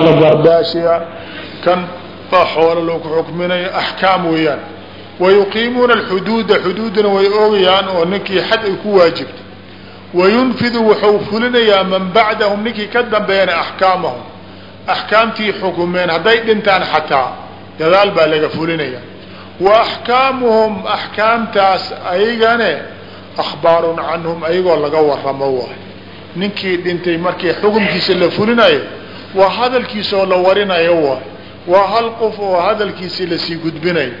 la gardaashiya kan baa xoolo looku xukminayo axkaam weeyaan. Wayuqiimuuna alxuduuda xuduudana way oogayaan oo ninkii xad ay ku waajibto wayunfidu wuxuu fulinayaa man bacdahum ninkii ka dambeeyana axkaamahum axkaamtii xukumeen hadday dhintaan xataa dadaal baa laga fulinaya. Wa axkaamuhum axkaamtaas ayagane akhbaarun canhum ayagoo laga waramo waay. Ninkii dhintay markii xukumkiisa la fulinayo waa hadalkiisaoo la warinayo waay waa hal qof oo hadalkiisii la sii gudbinayo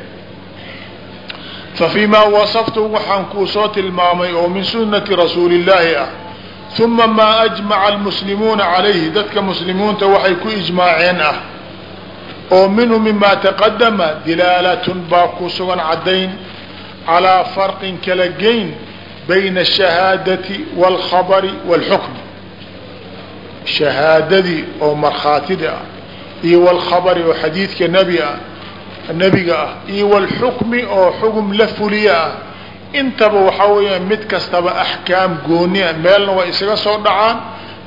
fa fii maa wasaftu waxaan kuu soo tilmaamay oo min sunnati rasuuli illaahi ah. Uma maa ajmaca almuslimuuna calayhi dadka muslimiinta waxay ku ijmaaceen ah. Oo minhu mima taqadama dilaalatun baa ku sugan caddayn calaa farqin kala geyn bayna ashahaadati waalkhabari waalxukmi shahaadadii oo markhaatida ah iyo waalkhabari oo xadiidka nebi ah nebiga ah iyo waalxukmi oo xugum la fuliya ah intaba waxaa weeyaan mid kastaba axkaam gooni a meelna way isaga soo dhacaan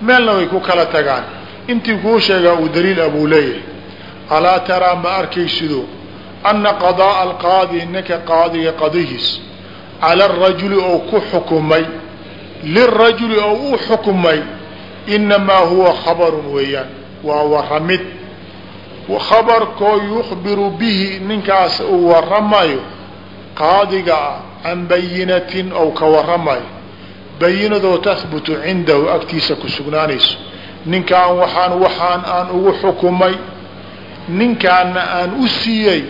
meelna way ku kala tagaan. Intii kuu sheegaa uu daliil abuu leeyahay. Alaa taraa ma arkaysido anna qadaa'a alqaadi ninka qaadiga qadihiis cala arajuli oo ku xukumay lirajuli oo u xukumay inamaa huwa khabarun weeyaan waa waramid khabarkoo yukhbiru bihi ninkaas uu waramayo qaadiga ah can bayinatin ou ka waramayo bayinadoo tahbutu cindahu agtiisa ku sugnaanayso ninkaan waxaan waxaan aan ugu xukumay ninkaana aan u siiyey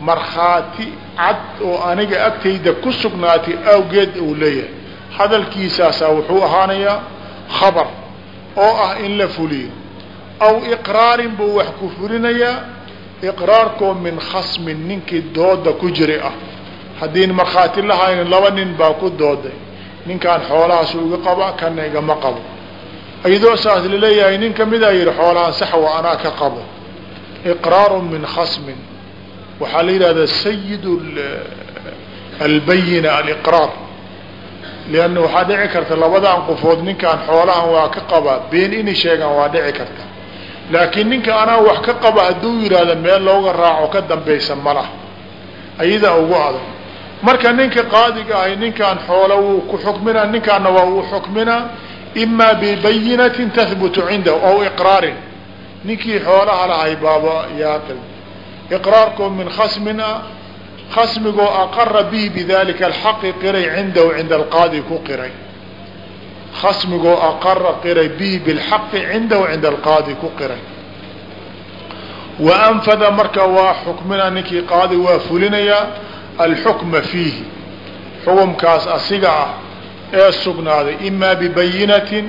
markhaati cad oo aniga agtayda ku sugnaatay awgeed uu leeyahay hadalkiisaasaa wuxuu ahaanayaa khabar oo ah in la fuliyo. Aw iqraarin buu wax ku fulinayaa iqraarkoo min khasmin ninkii dooda ku jira ah. Haddiin markhaati lahaynin laba nin baa ku dooday. Ninkaan xoolahaasu iga qaba kana igama qabo. Iyadoo saas la leeyahay nin kamidaa yihi xoolahaan sax wa anaa ka qabo. Iqraaru min khasmin. Waxaa la yidhahdaa sayid albayina aliqraar lianna waxaa dhici karta labadan qofood ninkaan xoolahan waa ka qabaa been inay sheegaan waa dhici karta laakiin ninka anaa wax ka qaba hadduu yidhaahda meel looga raaco ka dambaysa malah ayadaa ugu adag marka ninka qaadiga ahay ninkaan xoola wuu ku xukminaa ninkaana waa uu xukminaa imaa bibayinatin tahbutu cindahu aw iqraarin ninkii xoolaha lahay baaba yaaqil iqraarkoo min khasmin ah khasmigoo aqara bihi bidalika alxaqi qiray cindahu cinda alqaadi ku qiray. Khasmigoo aqara qiray bihi bilxaqi cindahu cinda alqaadi ku qiray. Wa anfada marka waa xukmina ninkii qaadi waa fulinayaa alxukma fiihi. Xukumkaas asiga ah ee sugnaaday imaa bibayinatin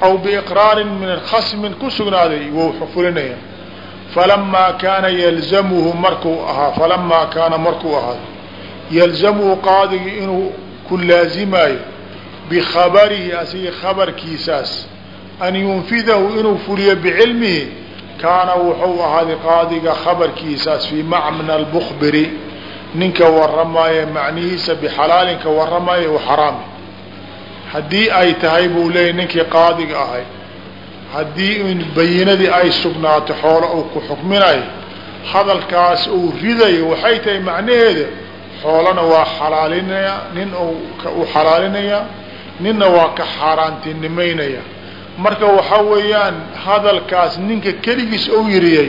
aw biiqraarin min khasmin ku sugnaaday wuu fulinaya falamaa kaana yalzamuhu markuu ahaa falamaa kaana markuu ahaaday yalzamuhu qaadigii inuu ku laazimaayo bikhabarihi asiga khabarkiisaas an yunfidahu inuu fuliyo bicilmihi kaana wuxuu ahaaday qaadiga khabarkiisaas fii macna albukbiri ninka waramaaya macnihiisa bixalaalinka waramaaya u xaraami haddii ay tahay buu leeyahy ninkii qaadiga ahay haddii in bayinadii ay sugnaato xoolo uu ku xukminayo hadalkaas uu ridayo waxay tahay macnaheeda xoolana waa xalaalinaya nin u xalaalinaya ninna waa ka xaaraantinimaynaya. Marka waxaa weeyaan hadalkaas ninka keligiis ou yiriyay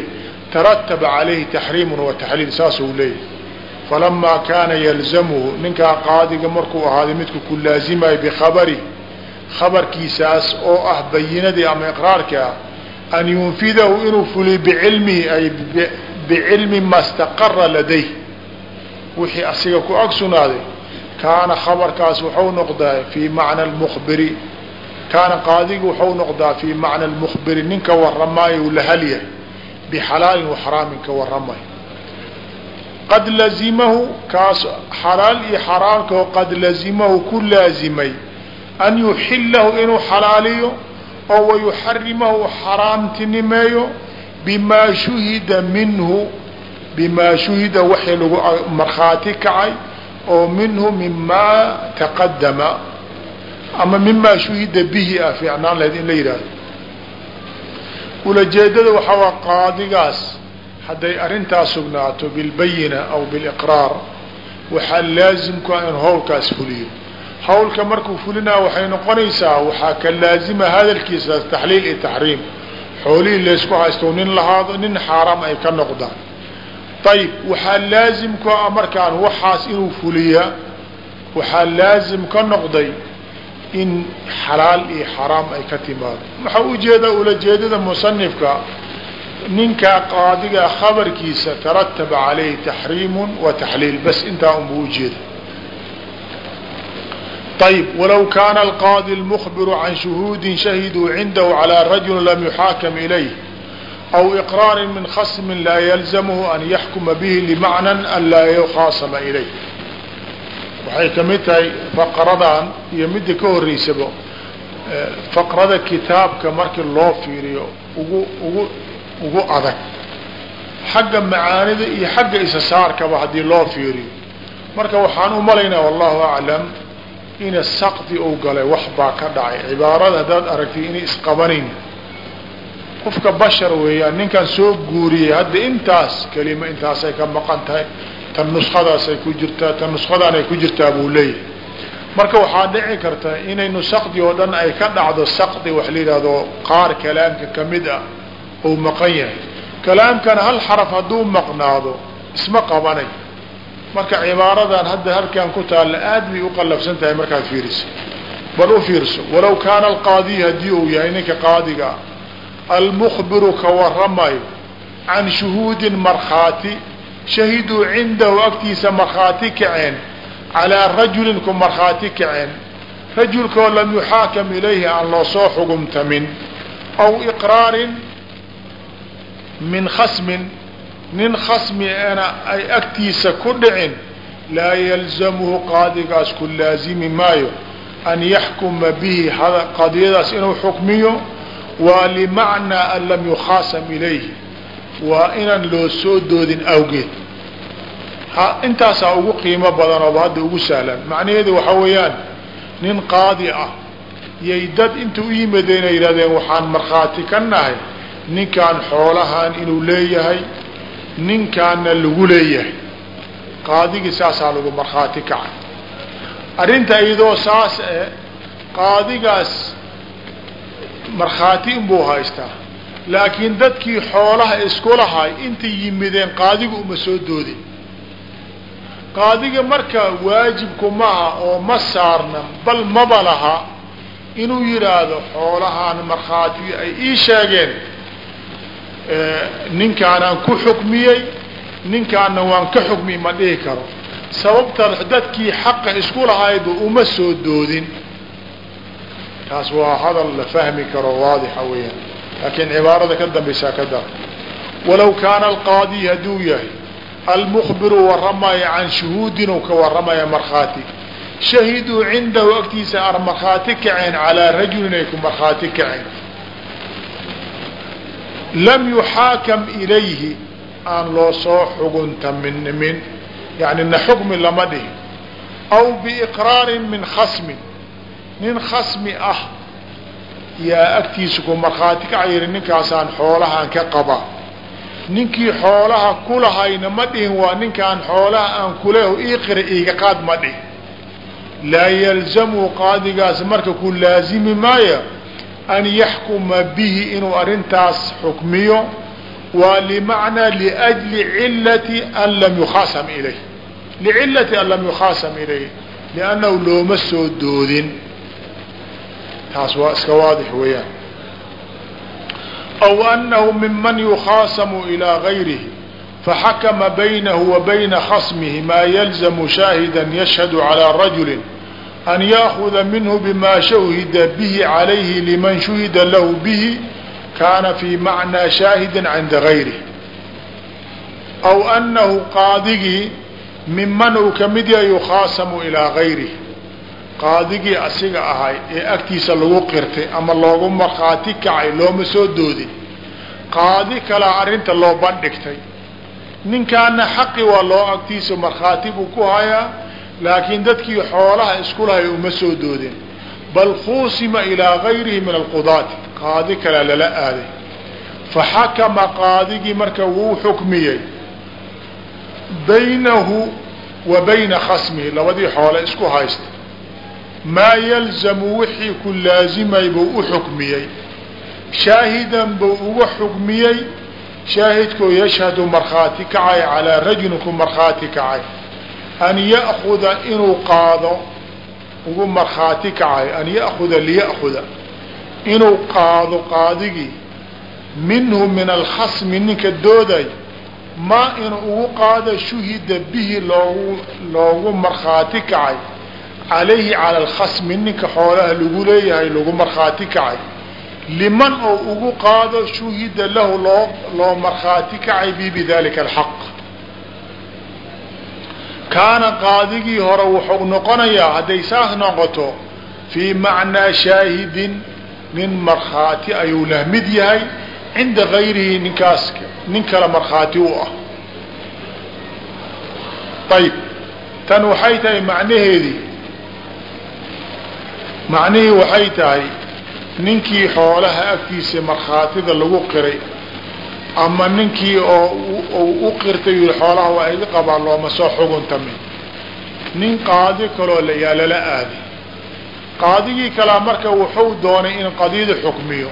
tarataba calayhi taxriimun wa taxliil saas uu leeyahay. Falamaa kaana yalzamuhu ninkaa qaadiga markuu ahaaday midku ku laazimayo bikhabari khabarkiisaas oo ah bayinadii ama iqraarkii ah an yunfidahu inuu fuliyo bicilmihi ay bicilmi ma staqara laday wixii asiga ku ag sugnaaday kaana khabarkaas waxau noqdaa fii macna lmukhbiri kaana qaadigu waxau noqdaa fii macna lmukhbiri ninka waramaayo u lahalyahay bixalaalin waxaraamin ka waramay qad lazimahu kaas xalaal iyo xaraamkao qad lazimahu ku laazimay an yuxilahu inuu xalaaliyo oo wayuxarimahu xaraamtinimeeyo bimaa shuhida minhu bimaa shuhida waxii lagu markhaati kacay oo minhu mimaa taqadama ama mimaa shuhida bihi ah fiicnaan lahayd in la yidhaahdo ulajeedada waxaa waa qaadigaas hadday arrintaas sugnaato bilbayina aw biliqraar waxaa laazimku ah in howlkaas fuliyo hawlka markuu fulinaa waxay noqonaysaa waxaa ka laazima hadalkiisa taxliil iyo taxriim. Xoolihii laysku haysto nin lahaado nin xaaraam ay ka noqdaan. Ayib waxaa laazimku ah markaan waxaas inuu fuliya waxaa laazim ka noqday in xalaal iyo xaraam ay ka timaado. Waxaa u jeedaa ulajeedada musanifka ninkaa qaadiga khabarkiisa tarataba calayhi taxriimu wa taxliil bas intaa unbuu ujeeda ayb walow kaana alqaadi lmukbiru can shuhuudin shahiduu cindahu calaa rajulin lam yuxaakam ilayh aw iqraari min khasmin laa yalzamhu an yaxkuma bihi limacnan an laa yukhaasama ilayh waxay ka mid tahay faqradan iyo midda ka horeysaba faqrada kitaabka markii loo fiiriyo ugu ugu ugu adag xagga macaanida iyo xagga isasaarkaba haddii loo fiiriyo marka waxaan u malaynaa wallahu aclam ina sakdi ou galay wax baa ka dhacay. Cibaarada haddaad aragtay inay isqabanayn. Qofka bashar weeyaan ninkaan soo guuriyey hadda intaas kelima intaasay ka maqan tahay tan nuskadaasay ku jirtaa tan nuskadaanay ku jirtaa buu leeyahay. Marka waxaa dhici karta inaynu sakdi oo dhan ay ka dhacdo sakdi wax la yidhaahdo qaar kalaamka ka mid ah ou maqan yahay. Kalaamkana hal xaraf hadduu maqnaado isma qabanay marka cibaaradan hadda halkan ku taalla aad bay u qallafsan tahay markaad fiiriso bal u fiirso walow kaana alqaadiy haddii uu yahay ninka qaadiga almukhbiru ka waramayo can shuhuudin markhaati shahiduu cindahu agtiisa markhaati kaceen calaa rajulin ku markhaati kaceen. Rajulkaoo lam yuxaakam ilayhi aan loo soo xugumtamin aw iqraarin min khasmin nin khasmi ana ay agtiisa ku dhicin laa yalzamuhu qaadigaas ku laazimi maayo an yaxkuma bihi qadiyadaas inuu xukmiyo waa limacnaa an lam yukhaasam ilayhi waa inaan loo soo doodin awgeed. Intaasaa ugu qiimo badan ooba hadda ugu sahlan. Macnaheedu waxaa weeyaan nin qaadi ah yay dad inta u yimideen ay yidhahdeen waxaan markhaati ka nahay ninkaan xoolahan inuu leeyahay ninkaana lagu leeyahay. Qaadigii saasaa lagu markhaati kacay. Arrinta iyadoo saas e qaadigaas markhaati inbuu haystaa. Laakiin dadkii xoolaha isku lahay intay yimideen qaadigu uma soo doodin. Qaadiga marka waajibku maaha oo ma saarna bal maba laha inuu yidhaahdo xoolahaan markhaati ay ii sheegeen ninkaanaan ku xukmiyey ninkaana waan ka xukmiyey ma dhihi karo. Sababta dadkii xaqa isku lahayba uma soo doodin. Taas waa hadal la fahmi karo waadixa weeyaan. Laakiin cibaarada ka dambaysaa ka dar. Walow kaana alqaadi hadduu yahay almukbiru waramaya can shuhuudin u ka waramaya markhaati. Shahiduu cindahu agtiisa ar markhaati kaceen calaa rajulin ku markhaati kaceen lam yuxaakam ilayhi aan loo soo xuguntaminmin yani na xukmi lama dhihin. Aw biiqraarin min khasmin nin khasmi ah yaa agtiisa ku markhaati kaca yihi ninkaasaan xoolahaan ka qabaa ninkii xoolaha kulahayna ma dhihin waa ninkaan xoolaha aan kuleho ii qira iiga qaad ma dhihin. Laa yalzamu qaadigaas marka ku laazimi maaya an yaxkuma bihi inuu arintaas xukmiyo waa limacnaa liأjli cilati an lam yukhaasam ilayh licilati an lam yukhaasam ilayh liannahu looma soo doodin. Taas waa iska waadix weeyaan. Aw annahu miman yukhaasamu ilaa gayrihi faxakama baynahu wa bayna khasmihi maa yalzamu shaahidan yashhadu calىa an yaakuda minhu bima shahida bihi calayhi liman shuhida lahu bihi kaana fi macnaa shaahidin cinda gayrih aw anahu qaadigii miman uu ka mid yahay yukhaasamu ilaa gayrih qaadigii asiga ahay ee agtiisa lagu qirtay ama loogu markhaati kacay looma soo doodin qaadi kalaa arrinta loo bandhigtay ninkaana xaqi waa loo agtiisa markhaati ku hayaa laakiin dadkii xoolaha isku lahay uma soo doodin. Bal khuusima ilaa gayrihi min alqudaati. Qaadi kalea lala aaday. Faxakama qaadigii marka wuu xukmiyey. Baynahu wa bayna khasmihi. Labadii xoole isku haysta. Maa yalzamu wixii ku laazimay buu u xukmiyey. Shaahidan buu uga xukmiyey. Shaahidkoo yashhadu markhaati kacay calaa rajulin ku markhaati kacay an ya'kuda inuu qaado ugu markhaati kacay an ya'kuda liya'kuda inuu qaado qaadigii minhu min alkhasmi ninka dooday maa inuu ugu qaado shuhida bihi loogu loogu markhaati kacay calayhi cala alkhasmi ninka xoolaha lagu leeyahay lagu markhaati kacay liman oo ugu qaado shuhida lahu loo loo markhaati kacay bi bidalika alxaq kaana qaadigii hore wuxuu noqonayaa hadday saas noqoto fii macnaa shaahidin nin markhaati ayuu lah mid yahay cinda gayrihi ninkaas nin kale markhaati u ah. Ayib tan waxay tahay macnaheedii. Macnihii waxay tahay ninkii xoolaha agtiisa markhaatida lagu qiray ama ninkii oo u qirtay yii xoolaha waa iga qabaa looma soo xuguntamin nin qaadi kaloo yaa lala aadi. Qaadigii kalaa marka wuxuu doonay in qadiyada xukmiyo.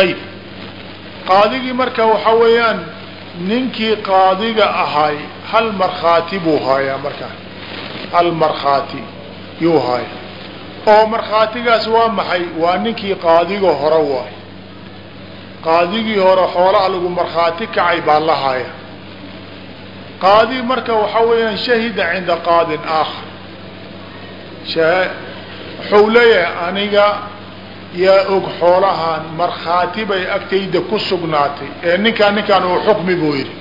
Ayib qaadigii marka waxa weeyaan ninkii qaadiga ahay hal markhaati buu haayaa markaa hal markhaati yuu haaya oo markhaatigaas waa maxay? Waa ninkii qaadiga hore waay qaadigii hore xoolaha lagu markhaati kacay baa la haya qaadi marka waxa weeyaan shahida cinda qaadin aakhar. Wuxuu leeyahay aniga yaa og xoolahan markhaati bay agtayda ku sugnaatay. Ee ninkaan ninkaan uu xukmi buu yidhi.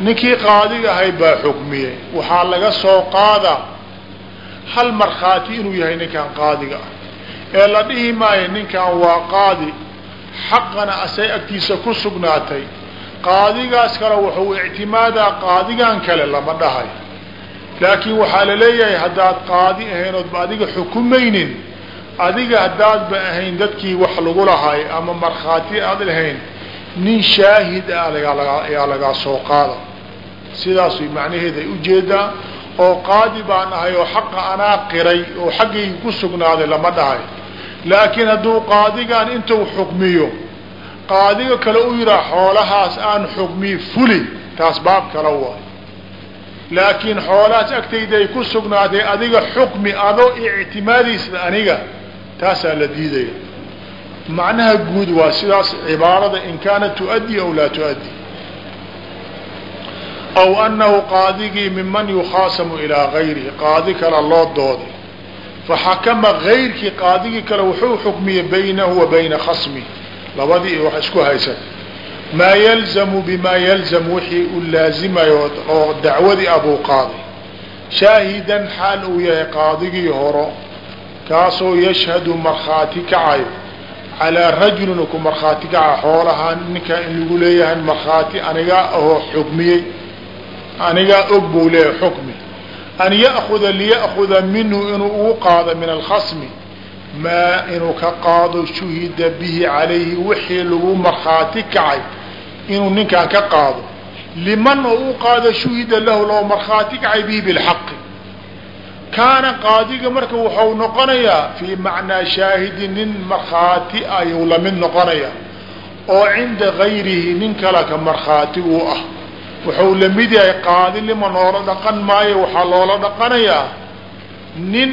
Ninkii qaadiga ahay baa xukmiyey. Waxaa laga soo qaadaa hal markhaati inuu yahay ninkaan qaadiga ah. Ee la dhihi maayo ninkaan waa qaadi xaqana asay agtiisa ku sugnaatay. Qaadigaas kale wuxuu ictimaadaa qaadigan kale lama dhahay. Laakiin waxaa la leeyahay haddaad qaadi ahayn oodba adiga xukumaynin adiga haddaadba ahayn dadkii wax lagu lahay ama markhaati aad lahayn nin shaahid ah ayaa lagaa soo qaada. Sidaas macnaheed ay u jeedaa oo qaadi baan ahay oo xaqa anaa qiray oo xaggayga ku sugnaaday lama dhahay laakiin hadduu qaadigan intuu xukmiyo qaadiga kale u yidhaha xoolahaas aan xukmiy fuli taas baab kala waay laakiin xoolahaas agtayda ay ku sugnaatay adiga xukmi adoo ictimaadaysa aniga taasaa la diidaya. Macnaha guud waa sidaas cibaarada in kaanat tuaddi aw laa tuaddi. Aw anahu qaadigii miman yukhaasamu ilaa gayrihi qaadi kale loo dooday faxakama gayrkii qaadigii kale wuxuu xukmiyey baynahu wa bayna khasmi. Labadii wax isku haysan. Maa yalzamu bimaa yalzam wixii u laazimayo oo dacwadii abuu qaaday shaahidan xaal uu yahay qaadigii horo kaasoo yashhadu markhaati kacayo calaa rajulin ku markhaati kaca xoolahaan ninkaa in lagu leeyahay markhaati anigaa ahoo xukmiyey. Anigaa og buu leeyahay xukmi an ya'kuda liya'kuda minhu inuu ugu qaado min alkhasmi maa inuu ka qaado shuhida bihi calayhi wixii lagu markhaati kacay inuu ninkaan ka qaado liman oo u qaado shuhida lahu loo markhaati kacay bihi bilxaqi kaana qaadiga marka wuxuu noqonayaa fii macnaa shaahidi nin markhaati ayuu la mid noqonaya oo cinda gayrihi nin kale ka markhaati uu ah wuxuu la mid yahay qaadi lima loola dhaqan maayo waxaa loola dhaqanayaa nin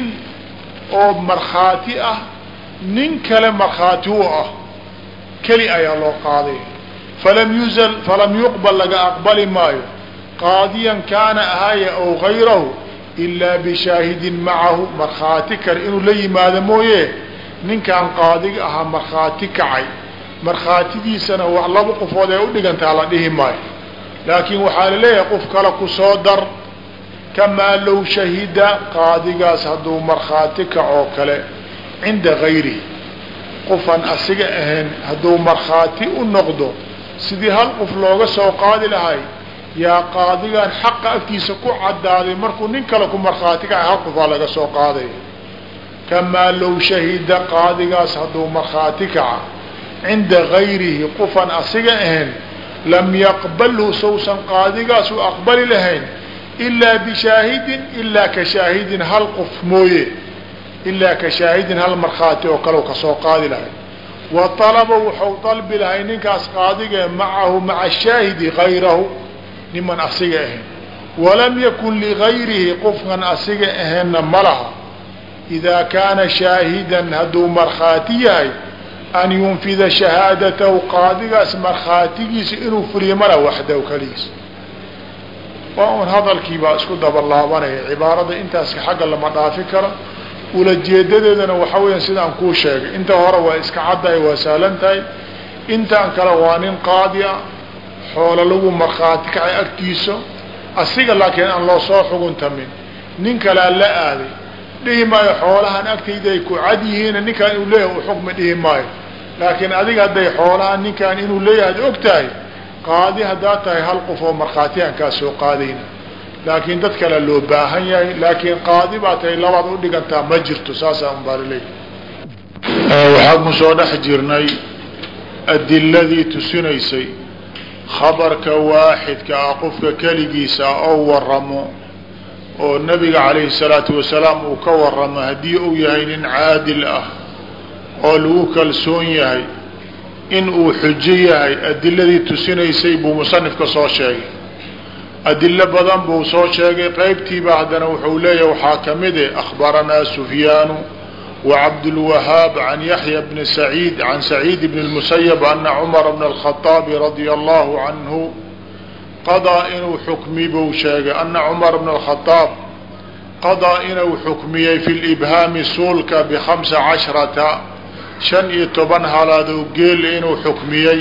oo markhaati ah nin kale markhaati u ah keli ayaa loo qaaday falam yuzal falam yuqbal laga aqbali maayo qaadiyan kaana ahaya aw gayrahu ilaa bishaahidin macahu markhaati kale inuu la yimaado mooye ninkaan qaadiga ahaa markhaati kacay. Markhaatidiisana wax laba qofood ee udhigantaa la dhihi maayo laakiin waxaa la leeyahay qof kale ku soo dar kamaa low shahida qaadigaas hadduu markhaati kacoo kale cinda gayrihi. Qofaan asiga ahayn hadduu markhaati u noqdo sidii hal qof looga soo qaadi lahay yaa qaadigan xaqa agtiisa ku caddaaday markuu nin kale ku markhaati kacay hal qofaa laga soo qaaday. Kamaa low shahida qaadigaas hadduu markhaati kaca cinda gayrihi qofan asiga ahayn lam yaqbalhu sawsan qaadigaas aqbali lahayn ilaa bishaahidin ilaa ka shaahidin hal qof mooye ilaa ka shaahidin hal markhaati oo kale ka soo qaadi lahay wa alaba wuxuu dalbi lahay ninkaas qaadigae macahu maca shaahidi gayrahu niman asiga ahayn walam yakun ligayrihi qofkan asiga ahaynna ma laha idaa kaana shaahidan hadduu markhaati yahay an yunfida shahaadatahu qaadigaas markhaatigiisa inuu fuliyo mala waxdaw kaligiis waa un hadalkii baa isku dabalaabanaya cibaarada intaas xagga lama dhaafi karo ulajeedadeedana waxa weya sidaan kuu sheegay inta hore waa iska caddahay waa sahlan tahay intaan kale waa nin qaadi a xoolo lagu markhaati kacay agtiisa asiga laakiin aan loo soo xuguntamin nin kalea la aaday dhihi maayo xoolahan agtayda ay ku cad yihiin ninkaan inuu leeyahay u xukmi dhihi maayo laakiin adiga hadday xoolahan ninkaan inuu leeyahay ad og tahay qaadi haddaad tahay hal qof oo markhaatiyan kaa soo qaadayna. Laakiin dad kale loo baahan yahay laakiin qaadi baa tahay labaad u dhigantaa ma jirto saasaa unbaa laleeyahy waxaan ku soo dhex jirnay adiladii tusinaysay khabarka waaxidka ah qofka keligiisa oo waramo oo nabiga calayhi salaatu wasalaam uu ka waramo haddii uu yahay nin caadil ah oo lagu kalsoon yahay in uu xujo yahay adiladii tusinaysay buu musanifka soo sheegay. Adilo badan buu soo sheegay. Qeybtiiba haddana wuxuu leeyahay waxaa ka mid e akhbaranaa sufyaanu wacabdulwahaab can yaxya bni saciid can saciid bni lmusayab ana cumara bna alkhaaabi radia allahu canhu qadaa inuu xukmi buu sheegay. Ana cumar bna alkhadaab qadaa inuu xukmiyey fi libhaami suulka bikhamsa cashrata shan iyo toban halaadoo geel inuu xukmiyey.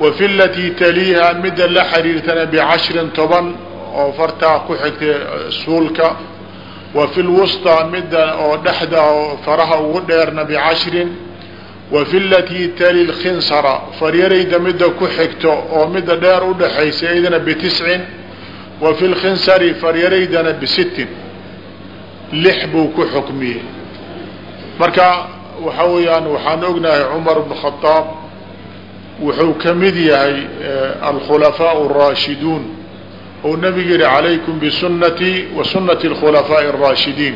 Wa fi latii taliiha midda la xiriirtana bicashrin toban oo fartaa ku xigtay suulka. Wa fi lwusطaa midda oo dhexda oo faraha ugu dheerna bicashrin wa fi latii tali lkhinsara faryarayda midda ku xigto oo midda dheer udhaxaysa iyadana bitiscin. Wa fi lkhinsari faryaraydana bisittin. Lix buu ku xukmiyey. Marka waxa weeyaan waxaan ognahay cumar bn khadaab wuxuu ka mid yahay alkhulafaaء الraashiduun ou nabigu yihi calaykum bisunatii wa sunati اlkhulafaaءi الraashidiin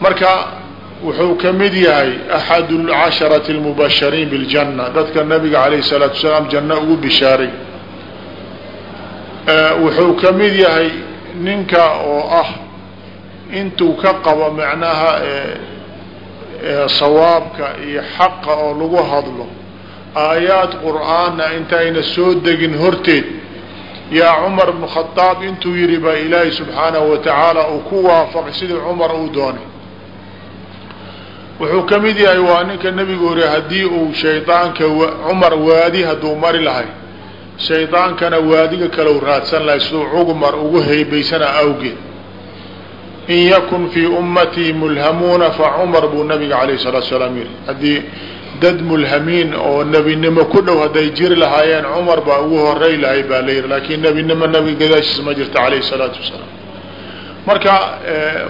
marka wuxuu ka mid yahay axad اlcasharati اlmubashariin biاljanna dadka nabiga alayh الsalaatu wasalaam janno ugu bishaaray wuxuu ka mid yahay ninka oo ah intuu ka qabo macnaha sawaabka iyo xaqa oo lagu hadlo aayaad qur'aana intayna soo degin horteed. Yaa cumar bnu khadaab intuu yidhi baa ilaahay subxaanahu wa tacaala uu ku waafaqay sidii cumar uu doonay. Wuxuu ka mid yahay waa ninka nebigu ori haddii uu shaydaanka cumar waadi hadduu mari lahay. Shaydaankana waadiga kale u raadsan lahay siduu cugmar ugu heybaysana awgeed in yakun fii ummatii mulhamuuna fa cumar buu nabiga alayh salaatu salaam yihi haddii dad mulhamiin oo nebinimo ku dhow hadday jiri lahaayeen cumar baa ugu horey lahay baa la yihi laakiin nebinimo nabiga gadaashiisa ma jirta alayh salaatu wasalaam marka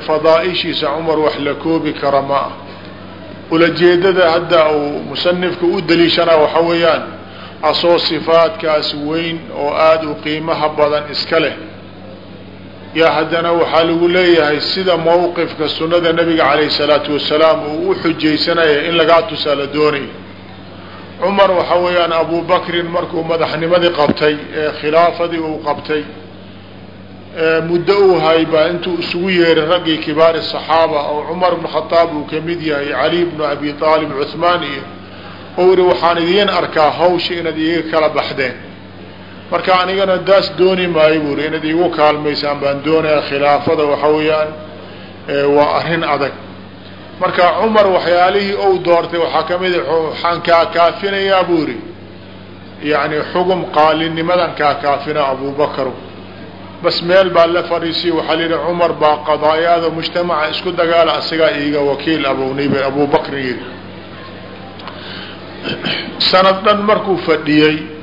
fadaaishiisa cumar wax la koobi kara ma ah ulajeedada hadda uu musanifka u daliishanaa waxa weeyaan asoo sifaadkaas weyn oo aada u qiimaha badan iska leh yaa haddana waxaa lagu leeyahay sida mawqifka sunnada nabiga calayhi salaatu wasalaam uu u xujaysanaya in lagaa tusaa la doonaya cumar waxa weeyaan abubakrin markuu madaxnimadii qabtay ee khilaafadii uu qabtay muddo uu hay baa intuu isugu yeeray raggii kibaari saxaaba oo cumar bnu khadaab uu ka mid yahay cali bnu abi aalib cuhmaan iyo ou yihi waxaan idiin arkaa hawsha inaad iiga kala baxdeen marka anigana daas dooni maayo buuri inaad iigu kaalmaysaan baan doonaya khilaafada waxa weeyaan waa arrin adag. Marka cumar waxyaalihii ou doortay waxaa ka mid waxaan kaa kaafinayaa buuri. Yani xugum qaalinimadan kaa kaafina abubakar bas meel baa la fadhiisiya waxaa la yihi cumar baa qadaayaada mujtamaca isku dagaala asagaa iiga wakiil abownayb abubakrin yidhi. Sanad dhan markuu fadhiyey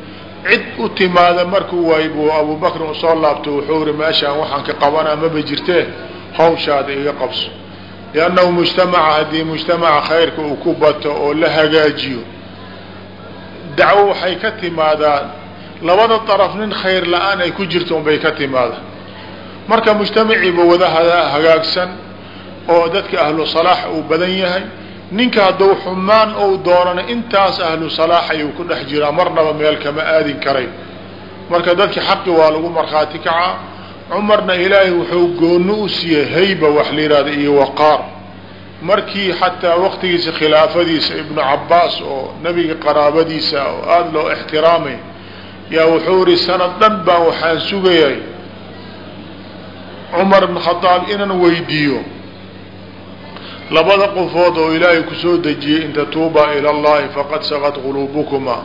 cid u timaada markuu waay buu abubakrin u soo laabto wuxuu ihi meeshaan waxaan ka qabanaa maba jirtee? Hawshaada iga qabso. Liannahu mujtamaca haddii mujtamaca khayrka uu ku bato oo la hagaajiyo dacwo waxay ka timaadaa labada daraf nin khayr la'aan ay ku jirto unbay ka timaada marka mujtamaciiba wada hagaagsan oo dadka ahlu salaax uu badan yahay ninka hadduu xumaan ou doonana intaas ahlu salaax ayuu ku dhex jiraa marnaba meel kama aadin karay marka dadki xaqi waa lagu markhaati kacaa. Cumarna ilaahay wuxuu gooni u siiyey hayba wax la yihahda iyo waqaar. Markii xataa waqtigiisa khilaafadiisa ibnu cabaas oo nebiga qaraabadiisa oo aada loo ixtiraamay yaa wuxuu ihi sanad dhan baan waxaan sugayay. Cumar bn khadaab inaan weydiiyo labada qofood oo ilaahay ku soo dejiyey in tatuubaa ila allahi faqad saqad quluubukuma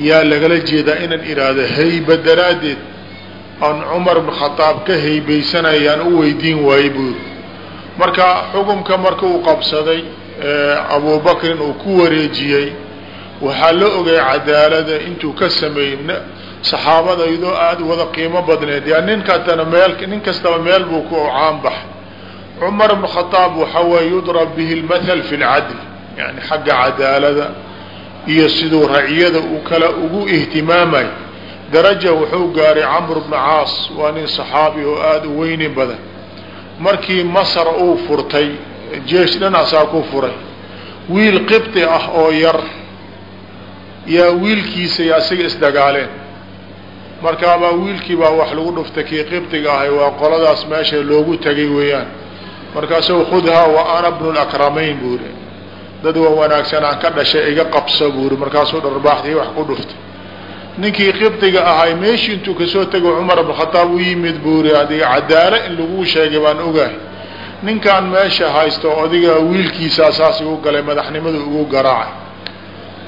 yaa lagala jeedaa inaan idhaahdo hayba daraaddeed aan cumar bn khadaab ka haybaysanayaan u weydiin waayey buuri marka xukumka marka uu qabsaday abubakrin uu ku wareejiyey waxaa la ogay cadaalada intuu ka sameeyey saxaabada iyadoo aada wada qiimo badneed. Yaa nin meel nin kastaba meel buu ku caan baxay cumar bn khadaab waxa weeye yudrab bihi lmathal fi lcadl yani xagga cadaalada iyo siduu raciyada uu kala ugu ihtimaamay. Daraja wuxuu gaaray camr bna caas waa nin saxaabi oo aada u weyni badan. Markii masr uu furtay jeesh dhanaasaa ku furay. Wiil qibti ah oo yar yaa wiilkiisa asiga isdagaaleen markaabaa wiilkii baa wax lagu dhuftay kii qibtiga ahay waa qoladaas meesha loogu tegay weeyaan markaasuu khudhaa wa ana bnu lakramayn buuri dad waa wanaagsan aan ka dhashay iga qabso buuri markaasuu dharbaaxdii wax ku dhuftay. Ninkii qibdiga ahay meeshii intuu ka soo tego cumar bn khataab u yimid buuri adiga cadaalo in laguu sheegay baan ogahay ninkaan meesha haysto odiga wiilkiisaa saas igu galay madaxnimadu igu garaacay.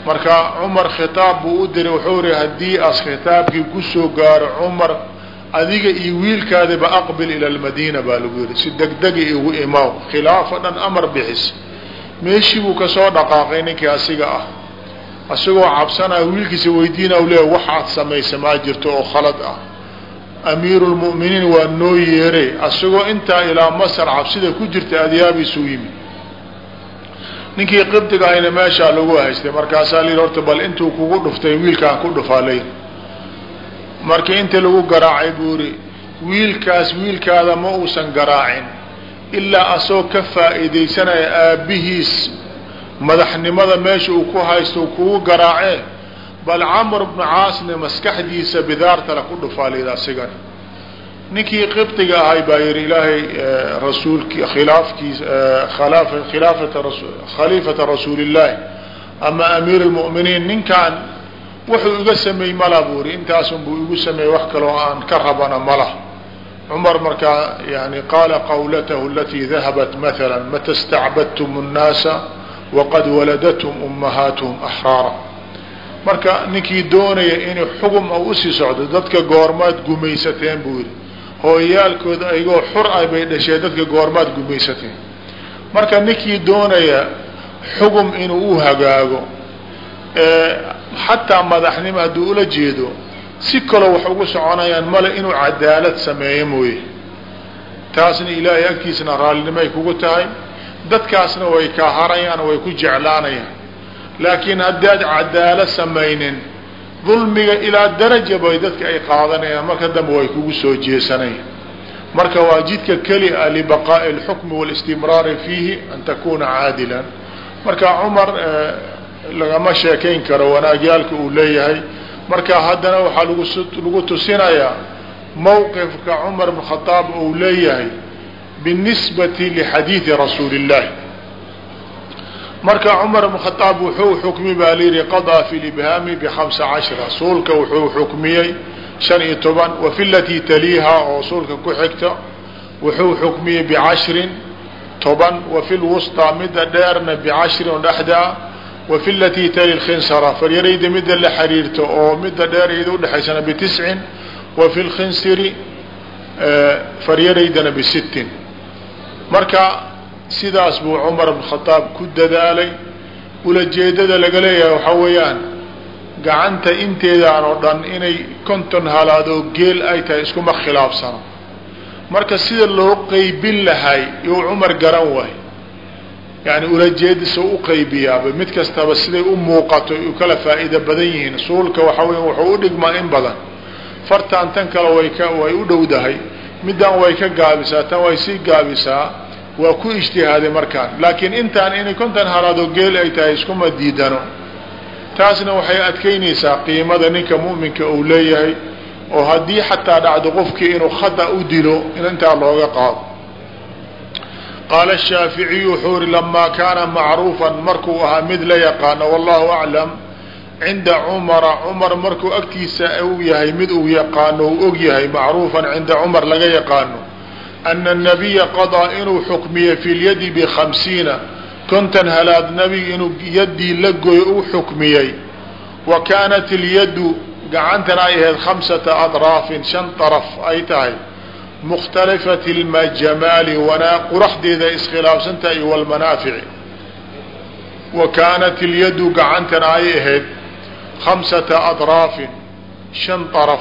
Marka cumar khitaab buu u diray wuxuu ri haddii as khitaabkii ku soo gaaro cumar adiga iyo wiilkaadiba aqbil ila lmadiina baa lagu yihi si degdegi igu imaaw khilaafo dhan amar bixis. Meeshii buu ka soo dhaqaaqay ninkii asiga ah. Isagoo cabsanaya wiilkiisa weydiina leeya waxaad samaysa maa jirto oo khalad ah. Amiiru lmu'miniin waa noo yeeray isagoo intaa ilaa masar cabsida ku jirta adyaabiisuu yimid. Ninkii qibdiga ahayna meeshaa lagu haystay. Markaasaa layidhi horta bal intuu kugu dhuftay wiilkaan ku dhufaa layidhi markii intii lagu garaacay buu yidhi wiilkaas wiilkaada ma uusan garaacin ilaa asagoo ka faa'iidaysanaya aabbihiis. Madaxnimada meesha uu ku haysto kugu garaacee bal camr bnu caasne maskaxdiisa bidaartale ku dhufaa layidhi asigana ninkii qibdiga ahay baa yihi ilaahay rasuulki khilaafkiisa khilaafata khaliifata rasuuli illaahi ama amiir lmu'miniin ninkaan wuxuu iga sameey mala buu yihi intaasun buu igu sameeyey wax kaloo aan ka rabana malah cumar markaa yani qaala qawlatahu alatii dahabat maala mata stacbadtum الnaasa waqad waladathum ummahaatuhum axraara marka ninkii doonaya inuu xugum a u sii socdo dadka goormaad gumaysateen buu yihi hooyayaalkooda ayagoo xur ah bay dhasheen dadka goormaad gumaysateen. Marka ninkii doonaya xugum inuu u hagaago xataa madaxnimo hadduu ula jeedo si kaloo wax ugu soconayaan male inuu cadaalad sameeyo mooye. Taasna ilaahay agtiisana raallinimo ay kugu tahay dadkaasna way kaa harayaan way ku jeclaanayaan. Laakiin haddaad cadaalad samaynin dulmiga ilaa daraja bay dadka ay qaadanayaan marka dambe way kugu soo jeesanayaan. Marka waa jidka keli a libaqaa'i اlxukmi wاlistimraari fiihi an takuna caadilan. Marka cumar lagama sheekayn karo wanaagyaalka uu leeyahay. Marka haddana waxaa lagu tusinayaa mawqifka cumar bn khadaab uu leeyahay binisbati lixadiidi rasuuli اllahi marka cumar bn khadaab wuxuu xukmi baa layidhi qadaa fi libhaami bhamsa cashra suulka wuxuu xukmiyey shan iyo toban wafi latii taliiha oo suulka ku xigta wuxuu xukmiyey bicashrin toban wafi lwusطaa mida dheerna bicashrin oo dhexdaa wafi latii tali lkhinsara faryarayda mida la xiriirta oo mida dheer iyada udhexaysana bitiscin wafi lkhinsiri faryaraydana bisittin marka sidaas buu cumar bn khadaab ku dadaalay. Ulajeedada laga leeyahay waxaa weeyaan gacanta inteedaan oo dhan inay konton halaadoo geel ay tahay iskuma khilaafsano. Marka sida loo qeybin lahay iyou cumar garan waay yani ulajeedisa u qaybiyaaba mid kastaba siday u muuqato u kala faa'iida badan yihiin. Suulka waxa weya wuxuu u dhigmaa in badan. Fartaan tan kale way ka way u dhowdahay. Middan way ka gaabisaa tan way sii gaabisaa waa ku ijtihaaday markaan. Laakiin intaan inay kontan halaadoo geel ay tahay iskuma diidano. Taasna waxay adkaynaysaa qiimada ninka mu'minka uu leeyahay oo haddii xataa dhacdo qofkii inuu khata u dilo in intaa looga qaado qaala shaaficiyu wuxuu uri lamaa kaana macruufan markuu ahaa mid la yaqaano wallahu aclam cinda cumara cumar markuu agtiisa uu yahay mid uu yaqaano uu og yahay macruufan cinda cumar laga yaqaano ana nabiya qadaa inuu xukmiye fi lyadi bikhamsiina kontan halaad nabiga inuu yaddii la goyo u xukmiyey wa kaanat ilyaddu gacantana ay ahayd khamsata adraafin shan daraf ay tahay mukhtalifat ljamaali wanaa quraxdeeda iskhilaafsantaha iyo walmanaafici. Wa kaanat ilyaddu gacantana ay ahayd khamsata adraafin shan daraf.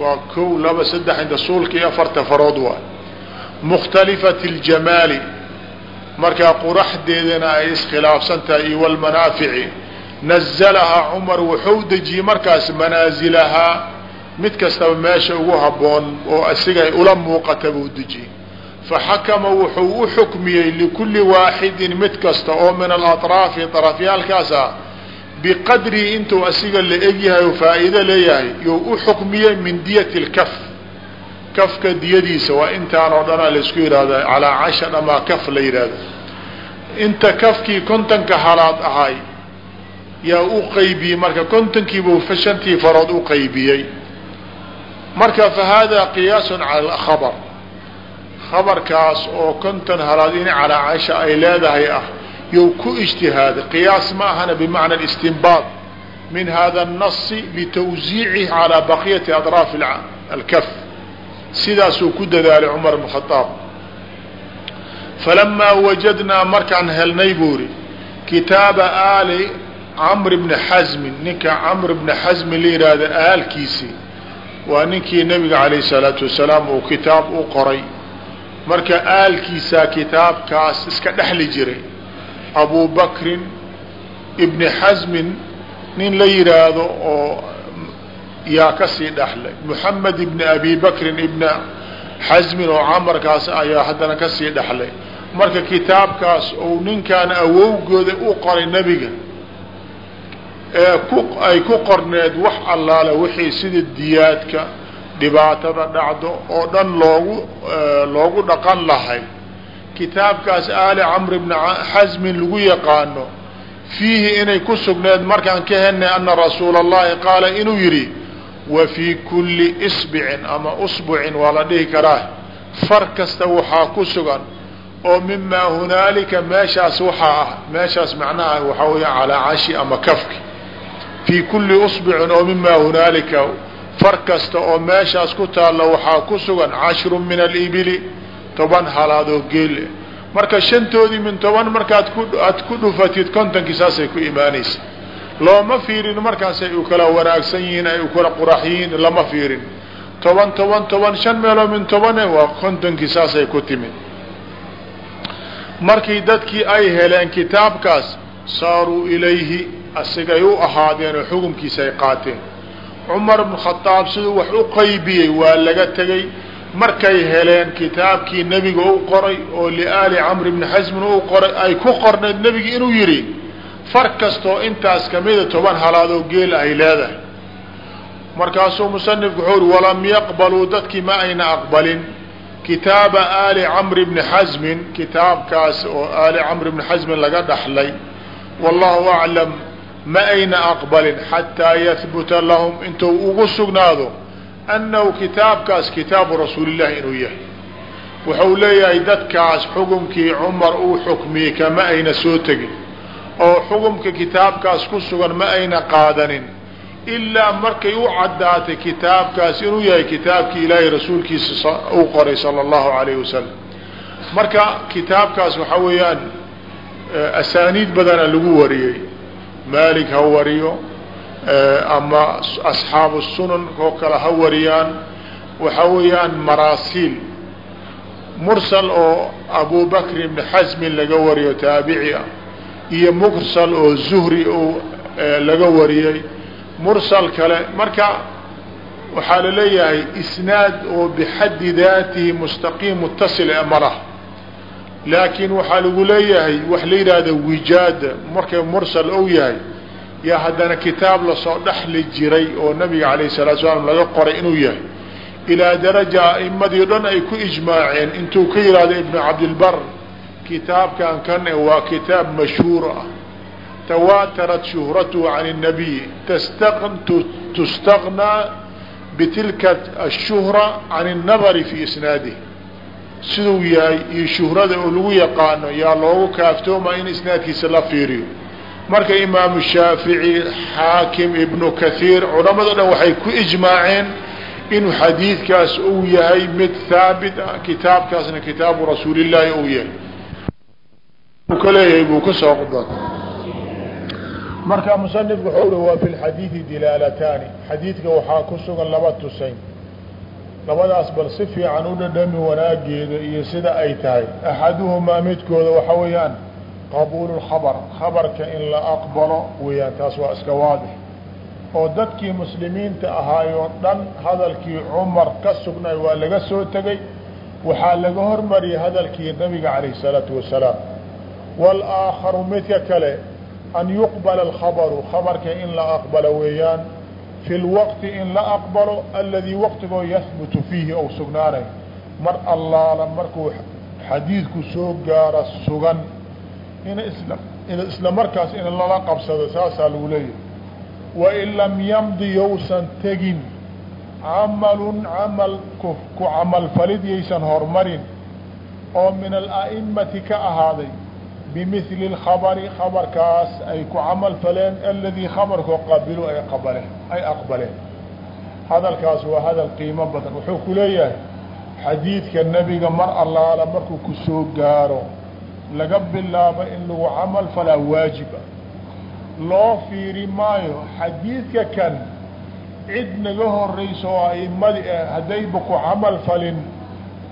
Waa kow laba saddex inta suulka iyo afarta farood waay mukhtalifat ljamaali markaa quraxdeedana ay iskhilaafsan tahay iyo walmanaafici. Nazalahaa cumar wuxuu dejiyey markaas manaazilahaa mid kastaba meesha ugu habboon oo asiga ula muuqata buu dejiyey. Faxakama wuxuu u xukmiyey likulli waaxidin mid kasta oo min alatraafi darafyaalkaas ah biqadrii intuu asiga la egyahay oo faa'iido leeyahay you u xukmiyey min diyati lkaf kafka diyadiisa waa intaan oo dhanaa laysku yidhahda calaa casha dhamaa kaf la yidhahda inta kafkii kontonka halaad ahay yaa u qaybiyey marka kontonkiibuu shantii farood u qaybiyey marka fa haadaa qiyaasun cala alkhabar. Khabarkaas oo konton halaad in calaa casha ay leedahay ah you ku ijtihaaday qiyaas ma ahana bimacna istinbaad min hada الnasi litawsiicihi calaa baqiyati adraaf alkaf. Sidaasuu ku dadaalay cumar bn khaaab wajadnaa markaan helnay buu ri kitaaba aali camr bni xasmin ninka camr bni xasmin la yidhaahda aalkiisii waa ninkii nabiga calayh salaatu wasalaam uu kitaab u qoray. Marka aalkiisaa kitaabkaas iska dhexli jiray. Abu bakrin ibni xasmin nin la yidhaahdo oo yaa ka sii dhexlay moxamed ibni abi bakrin ibna xasmin oo camarkaas ayaa haddana ka sii dhexlay marka kitaabkaas ou ninkaan awowgooda u qoray nebiga ay ku qorneed wax allaale wixii sida diyaadka dhibaatada dhacdo oo dhan loogu loogu dhaqan lahay. Kitaabkaas aali camr bni xasmin lagu yaqaano fiihi inay ku sugneed markaan ka helnay ana rasuula allahi qaala inuu yidhi wa fii kulli isbicin ama usbucin waa la dhihi karaa. Far kasta waxaa ku sugan oo mimaa hunaalika meeshaas waxaa ah meeshaas macnaha waxaa weya calaa cashi ama kafki fii kulli usbicin oo mimaa hunaalika far kasta oo meeshaas ku taalla waxaa ku sugan cashru min alibili toban halaadoo geelle marka shantoodii min toban markaad ku dhufatid kontonkii saasay ku imaanaysa. Looma fiirin markaasay u kala wanaagsan yihiin ay u kala qurax yihiin lama fiirin. Toban toban toban shan meeloo min tobane waa kontonkii saasay ku timid. Markii dadkii ay heleen kitaabkaas saaruu ilayhi asigay u ahaadeen oo xukunkiisa ay qaateen. Cumar bnu khadaab siduu wax u qaybiyey waa laga tegey markay heleen kitaabkii nebiga u qoray oo liaali camr bni xasmin u qoray ay ku qorneed nebiga inuu yidhi far kastoo intaas kamida toban halaadoo geel ay leedahay. Markaasuu musanifku wuxuu uri walam yaqbaluu dadkii ma ayna aqbalin. Kitaaba aali camri bni xasmin kitaabkaas oo aali camri bni xasmin laga dhaxlay wallahu aclam ma ayna aqbalin xataa yahbuta lahum intuu ugu sugnaado annahu kitaabkaas kitaabu rasuulillahi inuu yahay. Wuxuu leeyahay dadkaas xukumkii cumar uu xukmiyey kama ayna soo tegin. Oo xukumka kitaabkaas ku sugan ma ayna qaadanin. Ilaa markay u caddaatay kitaabkaas inuu yahay kitaabkii ilaahay rasuulkiisa uu qoray sala allahu alayhi wasalam marka kitaabkaas waxaa weeyaan asaaniid badana lagu wariyey maalik ha wariyo ama asxaabu sunan oo kale ha wariyaan. Waxaa weeyaan maraasiil. Mursal oo abu bakr ibni xasmin laga wariyo taabici ah iyo mursal oo zuhri oo laga wariyey. Mursal kale marka waxaa la leeyahay isnaad oo bixaddi daatihi mustaqiim mutasil ee malah laakiin waxaa lagu leeyahay wax la yidhaahdo wijaada markay mursal ou yahay yaa haddana kitaab lasoo dhexli jiray oo nabiga alayh salatu salaam laga qoray inuu yahay ilaa daraja a'imadii dhan ay ku ijmaaceen intuu ka yidhaahdo ibnu cabdilbar kitaabkan kan waa kitaab mashhuur ah tawaatarat shuhratuhu can الnabiy tustaqnaa bitilka الshuhra can الnadari fi isnaadih siduu yahay iyo shuhrada oo lagu yaqaano yaa loogu kaaftooma in isnaadkiisa la fiiriyo. Marka imaamu shaafici xaakim ibnu kahiir culamado dhan waxay ku ijmaaceen inuu xadiidkaas uu yahay mid haabit ah kitaabkaasna kitaabu rasuulillaahi uu yahay. Ka leeyahay buu ka soo qda marka musanifku wuxuu ui waa fi lxadiidi dilaalataani. Xadiidka waxaa ku sugan laba tusayn labadaas bal si fiican u dhadhami wanaageeda iyo sida ay tahay. Axaduhumaa midkooda waxa weeyaan qabuulu lkhabar khabarka in la aqbalo weeyaan taas waa iska waadix. Oo dadkii muslimiinta ahaayoo dhan hadalkii cumar ka sugnay waa laga soo tegey waxaa laga hormariyay hadalkii nabiga calayh isalaatu wasalaam. Walaakharu midka kale an yuqbala alkhabaru khabarka in la aqbalo weeyaan fi lwaqti in la aqbalo aladii waqtigoo yahbutu fiihi ou sugnaanay mar allaala markuu xadiidku soo gaara sugan in isla markaas in lala qabsado saasaa lagu leeyahay wain lam yamdi yowsan tegin camalun camal ku camalfalid yaysan hormarin oo min ala'imati ka ahaaday bimili اkhabari khabarkaas ay ku camal faleen aladii khabarkoo qabilu ay qabaleen ay aqbaleen hadalkaas waa hadal qiimo badan wuxuu ku leeyahay xadiidka nebiga mar allaala markuu ku soo gaaro laga bilaabo in lagu camal falaa waajib ah loo fiiri maayo xadiidka kan cid naga horeyso oo a'imadii haddayba ku camal falin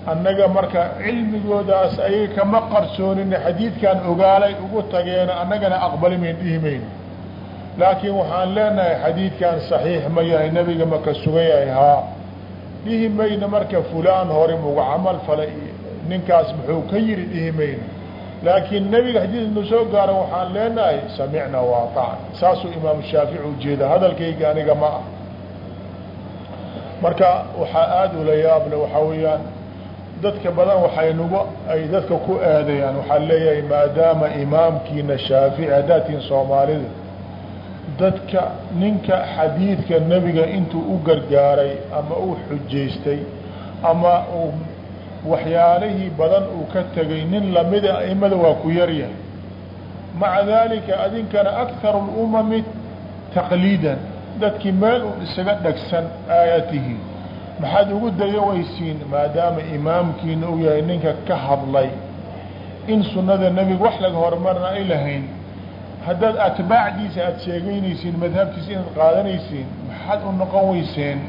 annaga marka cilmigoodaas ayay kama qarsoonin xadiidkan ogaalay ugu tageena annagana aqbali mayn dhihi mayno laakiin waxaan leenahay xadiidkan saxiix ma yahay nebiga maka sugan yahay haa. Dhihi mayno marka fulaan hore muga camal falay ninkaas muxuu ka yiri dhihi mayno laakiin nebiga xadiid nu soo gaara waxaan leenahay samicna waatacna saasuu imaamu shaafici ujeeda hadalkayga aniga ma ah. Marka waxaa aada ula yaable waxaa weeyaan dadka badan waxay nagu ay dadka ku aadayaan. Waxaa leeyahay maadaama imaamkiina shaafici hadaatiin soomaalida dadka ninka xadiidka nebiga intuu u gargaaray ama uu xujaystay ama uu waxyaalihii badan uu ka tegay nin lamida aimada waa ku yaryahay maca daalika adinkana akharu lumami taqliidan. Dadkii meel un isaga dhegsan aayatihi maxaad ugu dayawaysiin maadaama imaamkiina uu yahay ninka ka hadlay in sunnada nebiga wax laga horumarna ay lahayn haddaad atbaacdiisa aada sheegeynaysiin madhabtiisa inaad qaadanaysiin maxaad u noqon weyseen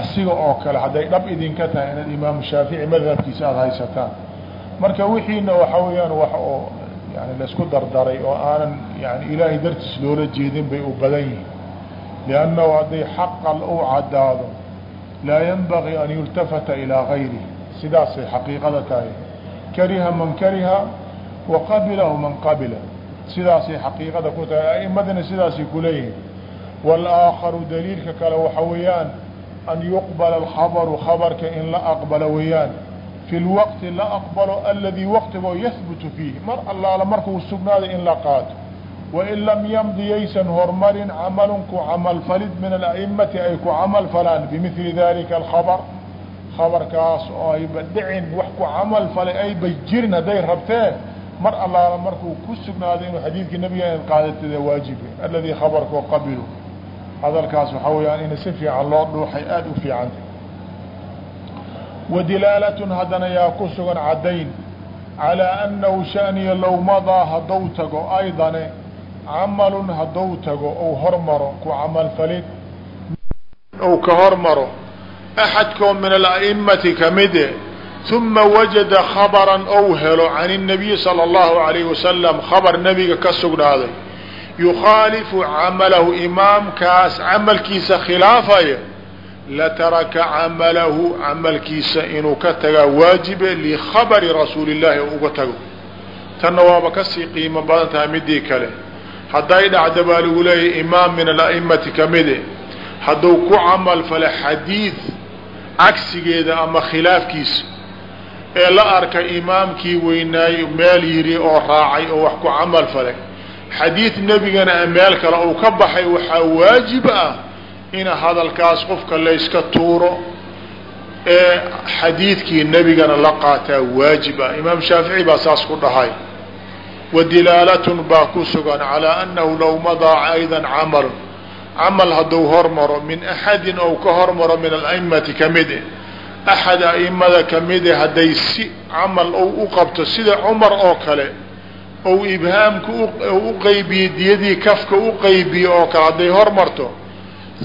asiga oo kale hadday dhab idinka tahay inaad imaamu shaafici madhabkiisa aada haysataan. Marka wixiina waxa weeyaan wax oo yani la isku dardaray oo aanan yani ilaahay dartiis loola jeedin bay u badan yihiin. Liannahu hadday xaqal u caddaado laa yanbagii an yultafata ilaa gayrihi sidaasay xaqiiqada tahay kariha man kariha wa qabilahu man qabila sidaasay xaqiiqada ku tahay a'imadana sidaasay kuleeyihiin wاlآakharu daliilka kale waxa weeyaan an yuqbala alkhabaru khabarka in la aqbalo weeyaan fi lwaqti la aqbalo aladii waqtigoo yahbutu fiihi mar allaala markuu sugnaaday in la qaato wain lam yamdi yaysan hormarin camalun ku camalfalid min ala'imati ay ku camal falaan bimili dalika alkhabar khabarkaas oo ayba dhicin wax ku camal falay ayba jirin hadday rabteen mar allaala markuu ku sugnaaday inuu xadiidkii nabiga inaad qaadatida waajibe aladii khabarkoo qabilu hadalkaas waxaa weyaan in si fiican loo dhuuxay aada u fiicanta wadilaalatun haddana yaa ku sugan caddayn calaa annahu shaniya low madaa haddou tago aydane camalun haddou tago ou hormaro ku camalfalid ou ka hormaro axadkoo min ala'imati kamide uma wajada khabran ou helo can الnabiyi salى اllahu alayh wasalam khabar nebiga ka sugnaaday yukhaalifu camalahu imaamkaas camalkiisa khilaafaya lataraka camalahu camalkiisa inuu ka tagaa waajibe likhabari rasuuli اllahi uga tago tanna waaba kasii qiimo badan tahay midii kale hadday dhacda baa lagu leeyahy imaam min ala'imati kamide hadduu ku camal fala xadiid cagsigeeda ama khilaafkiisa ee la arka imaamkii weynaay meel yiri oo raacay oo wax ku camal falay xadiid nebigana meel kale uu ka baxay waxaa waajib ah in hadalkaas qofka layska tuuro ee xadiidkii nebigana la qaataa waajib ah. Imaam shaafici baa saas ku dhahay wadilaalatun baa ku sugan calaa annahu low madaa aydan camalun camal hadduu hormaro min axadin ou ka hormaro min alaimati ka mid e axad a'imada kamide hadday si camal ou u qabto sida cumar oo kale ou ibhaamka u qaybiye diyadii kafka u qaybiye oo kale hadday hormarto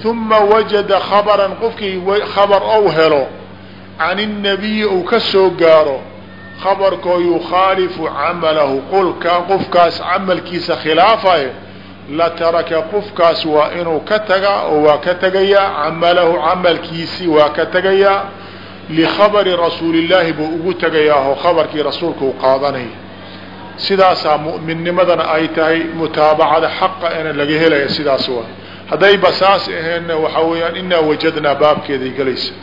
uma wajada khabaran qofkii khabar ou helo can الnabiyi ou ka soo gaaro khabarkoo yukhaalifu camalahu. Qolkaa qofkaas camalkiisa khilaafayo la taraka qofkaas waa inuu ka tagaa oo waa ka tegayaa camalahu camalkiisii waa ka tegayaa likhabari rasuulillaahi buu ugu tegayaahoo khabarkii rasuulka u qaadanaya. Sidaasaa mu'minnimadana ay tahay mutaabacada xaqa ina laga helaya sidaas waa haddayba saas aheenna waxaa weeyaan inaa wajadnaa baabkeeday gelaysa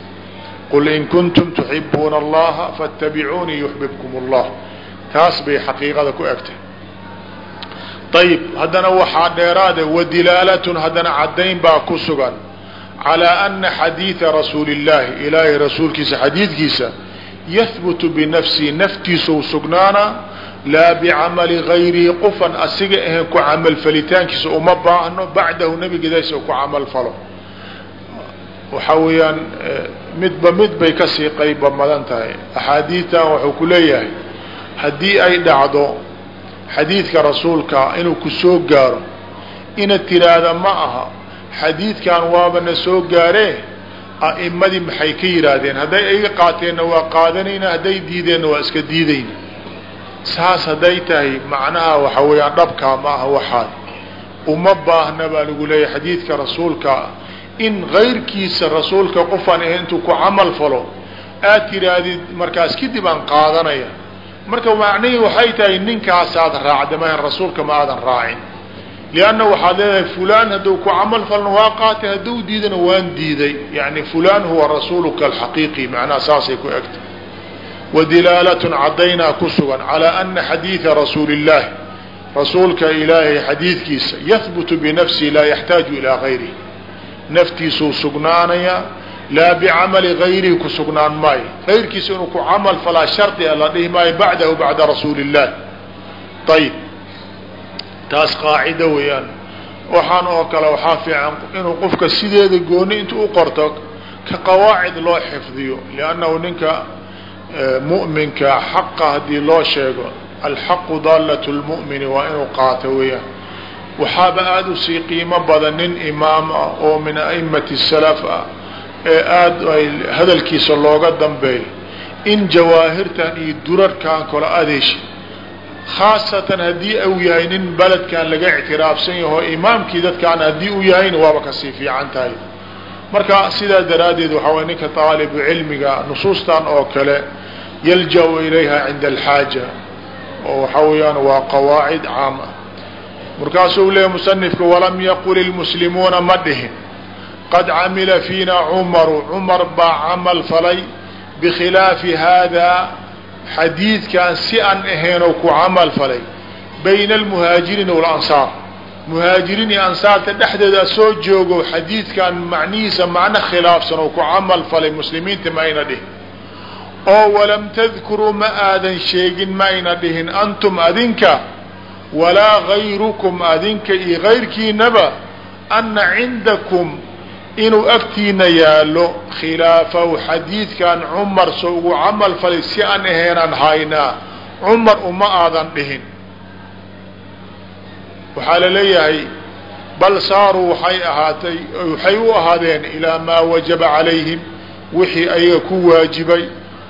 qul in kuntum tuxibuuna allaha faاtabicuunii yuxbibkum اllah taas bay xaqiiqada ku egtay ayib haddana waxaa dheeraade wadilaalatun haddana caddayn baa ku sugan calىa ana xadiida rasuuli اllahi ilaahay rasuulkiisa xadiidkiisa yahbutu binafsihi naftiisau sugnaana laa bicamali gayrihi qofan asiga ahayn ku camal falitaankiisa uma baahno bacdahu nebigidays ku camal falo waxaa weeyaan midba mid bay ka sii qayba madan tahay. Axaadiidtan wuxuu ku leeyahay haddii ay dhacdo xadiidka rasuulka inuu ku soo gaaro inaad tiraahda ma aha xadiidkan waabana soo gaaree a'imadii maxay ka yidhaahdeen hadday iga qaateenna waa qaadanayna hadday diideenna waa iska diidayna. Saas hadday tahay macnaha waxa weeyaan dhabkaa ma aha waxaad. Uma baahna baa lagu leeyahay xadiidka rasuulka in kayrkiisa rasuulka qofaan ahayn intuu ku camal falo aad tidhaahdid markaas kadib aan qaadanaya. Marka macnihii waxay tahay ninkaasaad raacda mahan rasuulka ma aadan raacin. Lianna waxaad leedahay fulaan hadduu ku camal falno waa qaatay hadduu diidana waan diiday. Yani fulaan huwa rasuuluka alxaqiiqi macnaha saasay ku egtay wadilaalatun caddaynaa ku sugan calaa ana xadiida rasuuli illaahi rasuulka ilaahay xadiidkiisa yahbutu binafsihi laa yaxtaaju ilaa gayrihi naftiisuu sugnaanayaa laa bicamali gayrihi ku sugnaan maayo. Gayrkiisa inuu ku camal falaa shardi a la dhihi maayo bacdahu bacda rasuuli illaah ayib taas qaacido weeyaan. Waxaan oo kale waxaa fiican inuu qofka sideeda gooni inta u qorto ka qawaacid loo xifdiyo liannahu ninka mu'minka xaqa haddii loo sheego alxaqu daalat lmu'mini waa inuu qaato weeyaan waxaaba aada u sii qiimo badan nin imaam ah oo min a'imati salaf ah ee aada ay hadalkiisa looga dambeeyo in jawaahirtan iyo durarkan kale adeeshi. Khaasatan haddii uu yahay nin beledkan laga ictiraafsan yaho imaamkii dadkaan haddii uu yahayna waaba ka sii fiican tahay. Marka sidaa daraaddeed waxaa way ninka taalibu cilmiga nusuustan oo kale yalja-u ilayha cinda alxaaja oo waxaa weeyaan waa qawaacid caam ah markaasuu leeya musanifka walam yaqul ilmuslimuuna ma dhihin. Qad camila fiina cumaru. Cumar baa camal falay bikhilaafi haadaa xadiidkan si aan ahaynoo ku camal falay bayna almuhaajiriina walansaar. Muhaajiriin iyo ansaarta dhexdeeda soo joogo xadiidkan macnihiisa macno khilaafsan oo ku camal falay muslimiinta ma ayna dhihin. Oo walam tadkuruu ma aadan sheegin ma ayna dhihin. Antum adinka walaa gayrukum adinka iyo gayrkiinaba anna cindakum inuu agtiina yaallo khilaafahu xadiidkan cumar so ugu camal falay si aan ahaynaan haynaa cumar uma aadan dhihin. Waxaa la leeyahay bal saaruu waxay ahaatay waxay u ahaadeen ilaa maa wajaba calayhim wixii ayaga ku waajibay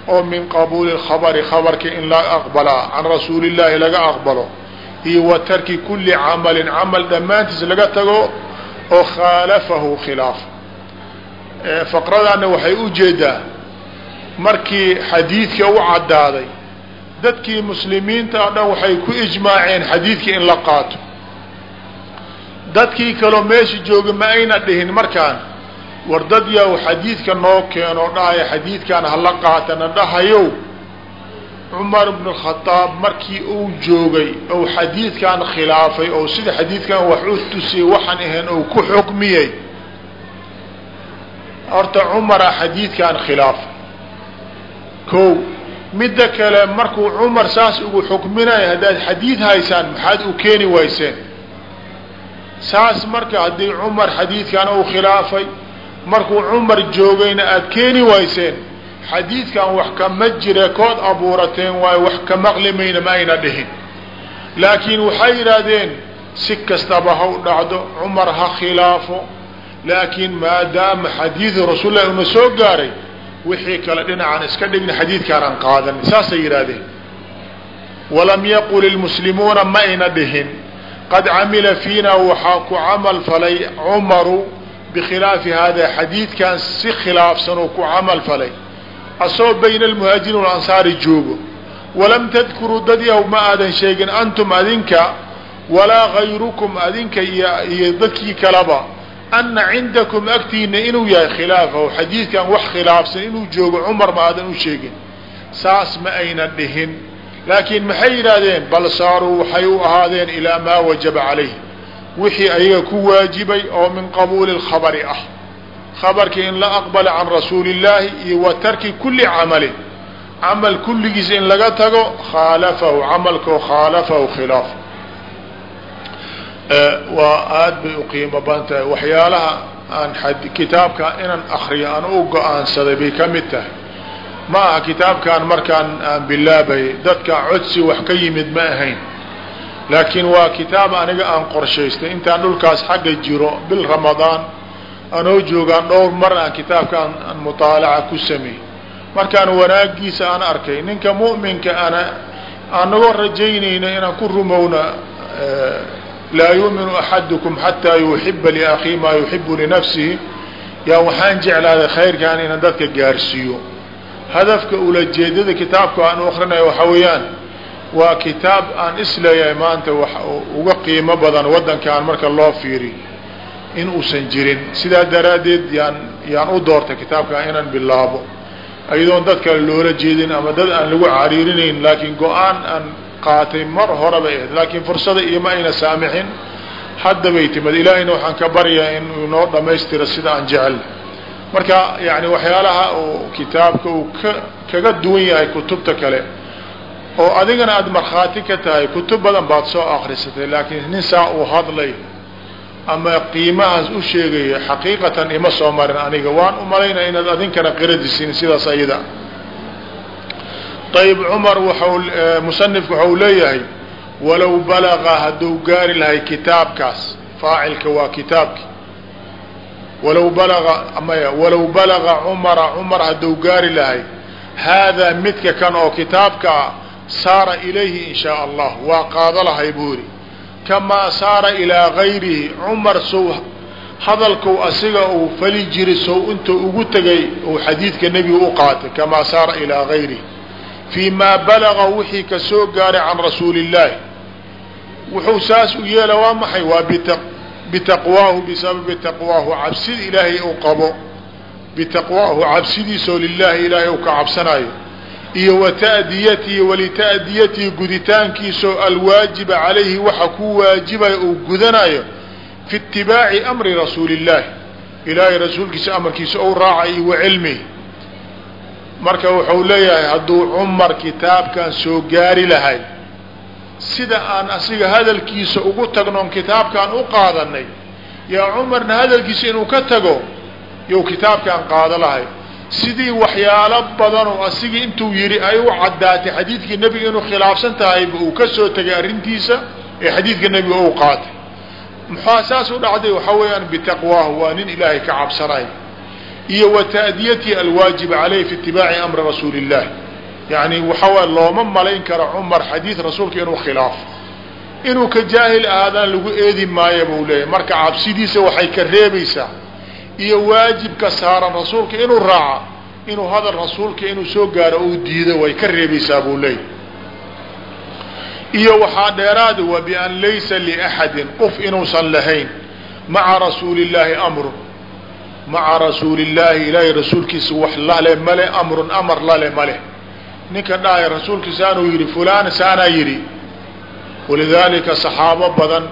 oo min qabuuli khabari khabarka in la aqbalaa can rasuuli llaahi laga aqbalo iyo wa tarki kuli camalin camal dhammaantiis laga tago oo khaalafahu khilaaf faqradana waxay u jeedaa markii xadiidka u caddaaday dadkii muslimiinta o dhan waxay ku ijmaaceen xadiidka in la qaato. Dadkii kaloo meesha jooga ma ayna dhihin markaan war dad yaw xadiidka noo keeno dhahaya xadiidkan hala qaatana dhahayow cumar ibn khadaab markii uu joogay ou xadiidkan khilaafay ou sida xadiidkan wax u tusiyey waxaan ahayn ou ku xukmiyey. Horta cumara xadiidkan khilaafay. Ko midda kale markuu cumar saas ugu xukminayo haddaad xadiid haysaan maxaad u keeni wayseen? Saas marka haddii cumar xadiidkan uu khilaafay markuu cumar joogayna aada keeni wayseen xadiidkan wax kama jire kood abuurateen waayo wax ka maqlimayna ma ayna dhihin. Laakiin waxay yidhaahdeen si kastaba ha u dhacdo cumar ha khilaafo. Laakiin maadaama xadiidu rasuul lahi una soo gaaray wixii kale dhinacaan iska dhigna xadiidkaanaan qaadanin saasay yidhaahdeen. Walam yaqul ilmuslimuuna ma ayna dhihin. Qad camila fiina waxaa ku camal falay cumaru bikhilaafi hada xadiidkan si khilaafsan oo ku camal falay asoo bayna almuhaajiriin walansaari joogo walam tadkuruu dad yaw ma aadan sheegin antum adinka walaa gayrukum adinka iyo dadkii kaleba ana cindakum agtiina inuu yahay khilaafahu xadiidkan wax khilaafsan inuu joogo cumar ma aadan u sheegin saas ma ayna dhihin laakiin maxay yidhaahdeen bal saaruu waxay u ahaadeen ilaa maa wajaba calayh wixii ayaga ku waajibay oo min qabuuli lkhabari ah khabarkii in la aqbala can rasuuli iyo wa tarki kuli camalin camal kulligiis in laga tago khaalafahu camalkoo khaalafahu khilaaf. Waa aada bay u qiimo badan tahay. Waxyaalaha aan kitaabka inaan akriyo aan u go'aansaday bay ka mid tahay. Ma aha kitaabkan markaan aan bilaabay dadka codsi wax ka yimid ma ahayn. Laakiin waa kitaab aniga aan qorshaystay. Intaan dhulkaas xagga jiro bil ramadaan anoo joogaan dhowr mar aan kitaabka aan mutaalaca ku sameey markaan wanaagiisa aan arkay ninka mu'minka ana aan nagoo rajaynayno inaan ku rumowna laa yuuminu axadukum xataa yuxiba liakii maa yuxibu linafsihi yaa waxaan jeclaaday khayrkaan inaan dadka gaarsiiyo. Hadafka ulajeedada kitaabka aan u akrinayo waxaa weeyaan waa kitaab aan is leeyahay maanta wax uga qiimo badan waddankaan marka loo fiiriyo in uusan jirin. Sidaa daraaddeed yaan yaan u doortay kitaabka inaan bilaabo. Ayadoon dad kale loola jeedin ama dad aan lagu cariirinayn laakiin go'aan aan qaatay mar horeba ahayd laakiin fursada iyo ma ayna saamixin. Hadda bay timid. Ilaahayna waxaan ka baryaa inuu noo dhammaystiro sida aan jecel. Marka yani waxyaalaha uu kitaabka uu ka kaga duwan yahay kutubta kale oo adigana aada markhaati ka tahay kutub badan baad soo akrisatay laakiin nin saa uu hadlay ama qiimahaas u sheegaya xaqiiqatan ima soo marin aniga. Waan u malaynaya inaad adinkana qiradisiin sidaas ayada. Ayb cumar wa musanifku waxau leeyahay walow balaga hadduu gaari lahay kitaabkaas faacilka waa kitaabki. Walow balaga maya walow balaga cumara cumar hadduu gaari lahay haadaa midka kan oo kitaabkaa saara ilayhi in shaa allah. Waa qaado lahay buu yidhi kamaa saara ilaa gayrihi cumar sow hadalkou asiga uu fali jiri sow intuu ugu tegay uu xadiidka nebigu u qaatay kamaa saara ilaa gayrihi. Fii maa balaga wixii ka soo gaaray can rasuuli illaahi wuxuu saas u yeela waa maxay? Waa bitaqwaahu bisababi taqwaahu. Cabsida ilaahay uu qabo bitaqwaahu cabsidiisoo lilaahi ilaahay uu ka cabsanayo iyo wa ta'diyatihi walita'diyatihi guditaankiisoo alwaajiba calayhi waxa ku waajibaya uu gudanayo fi itibaaci amri rasuuli illaahi ilaahay rasuulkiisa amarkiisa ou raacay wa cilmihi marka wuxuu leeyahay hadduu cumar kitaabkan soo gaari lahay sida aan asiga hadalkiisa ugu tagnoon kitaabkan u qaadanay yaa cumarna hadalkiisa inuu ka tago you kitaabkan qaado lahay sidii waxyaalo badan oo asigii intuu yidhi ay u caddaatay xadiidkii nebiga inuu khilaafsan tahayba uu ka soo tegay arrintiisa ee xadiidka nebiga uu qaatay. Muxaa saas u dhacday? Waxaa weeyaan bitaqwaahu waa nin ilaahay ka cabsanay. Iyo wa ta'diyati alwaajib calayh fi itibaaci amri rasuuli illahi yani waxawaay looma malayn karo cumar xadiid rasuulka inuu khilaafo inuu ka jaahil ahaadaan lagu eedi maayo buu leeyahy marka cabsidiisa waxay ka reebaysaa iyo waajibka saaran rasuulka inuu raaca inuu hadal rasuulka inuu soo gaaro uu diido way ka reebaysaa buu leeyahy iyo waxaa dheeraada wa bian laysa liaxadin qof inuusan lahayn maca rasuuli illaahi amrun. Maca rasuuli illaahi ilaahay rasuulkiisa wax lale male amrun amar lale male ninka dhahaya rasuulka saanuu yidhi fulaan saanaa yidhi. Walidaalika saxaabo badan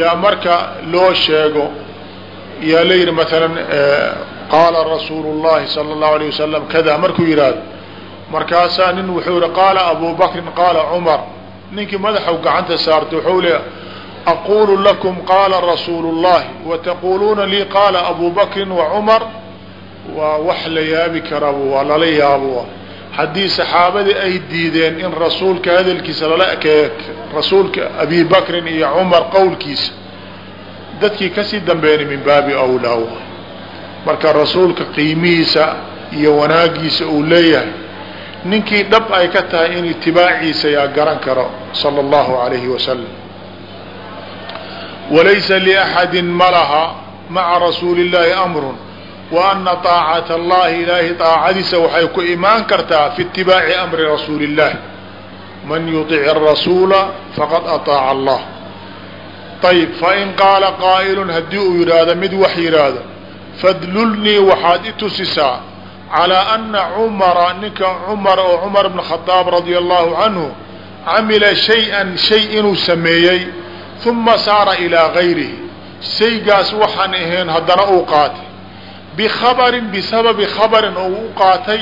yaa marka loo sheego yaa la yidhi maalan qaala rasuulu llahi sala allahu alayh wasalam kada markuu yidhaahdo markaasaa nin wuxuu yihi qaala abu bakrin qaala cumar ninkii madaxu gacanta saartay wuxuu le aqulu lakum qaala rasuulu llahi wataquuluuna lii qaala abu bakrin wa cumar. Waa wax la yaabi karabu waa lala yaabo haddii saxaabadii ay diideen in rasuulka hadalkiisa lala rasuulka abi bakrin iyo cumar qowlkiisa dadkii ka sii dambeeyna min baabi awlaa marka rasuulka qiimihiisa iyo wanaagiisa uu leeyahay ninkii dhab ay ka tahay in itibaaciisa yaa garan karo sala allahu alayhi wasalam walaysa liaxadin malaha maca rasuuli illaahi amrun wa ana aacata allahi ilaahay aacadiisa waxay ku imaan kartaa fi itibaaci amri rasuuli illaah man yudic arasuula faqad ataaca allah ayb fain qaala qaa'ilun haddii uu yidhaahdo mid wax yidhaahdo fadlulnii waxaad i tusisaa calىa ana cumara ninka cumar oo cumar bn khadaab radia allahu canhu camila shay-an shay inuu sameeyey uma saara ilaa gayrihi shaygaas waxaan ahayn haddana uu qaatay bikhabarin bisababi khabarin oo u qaatay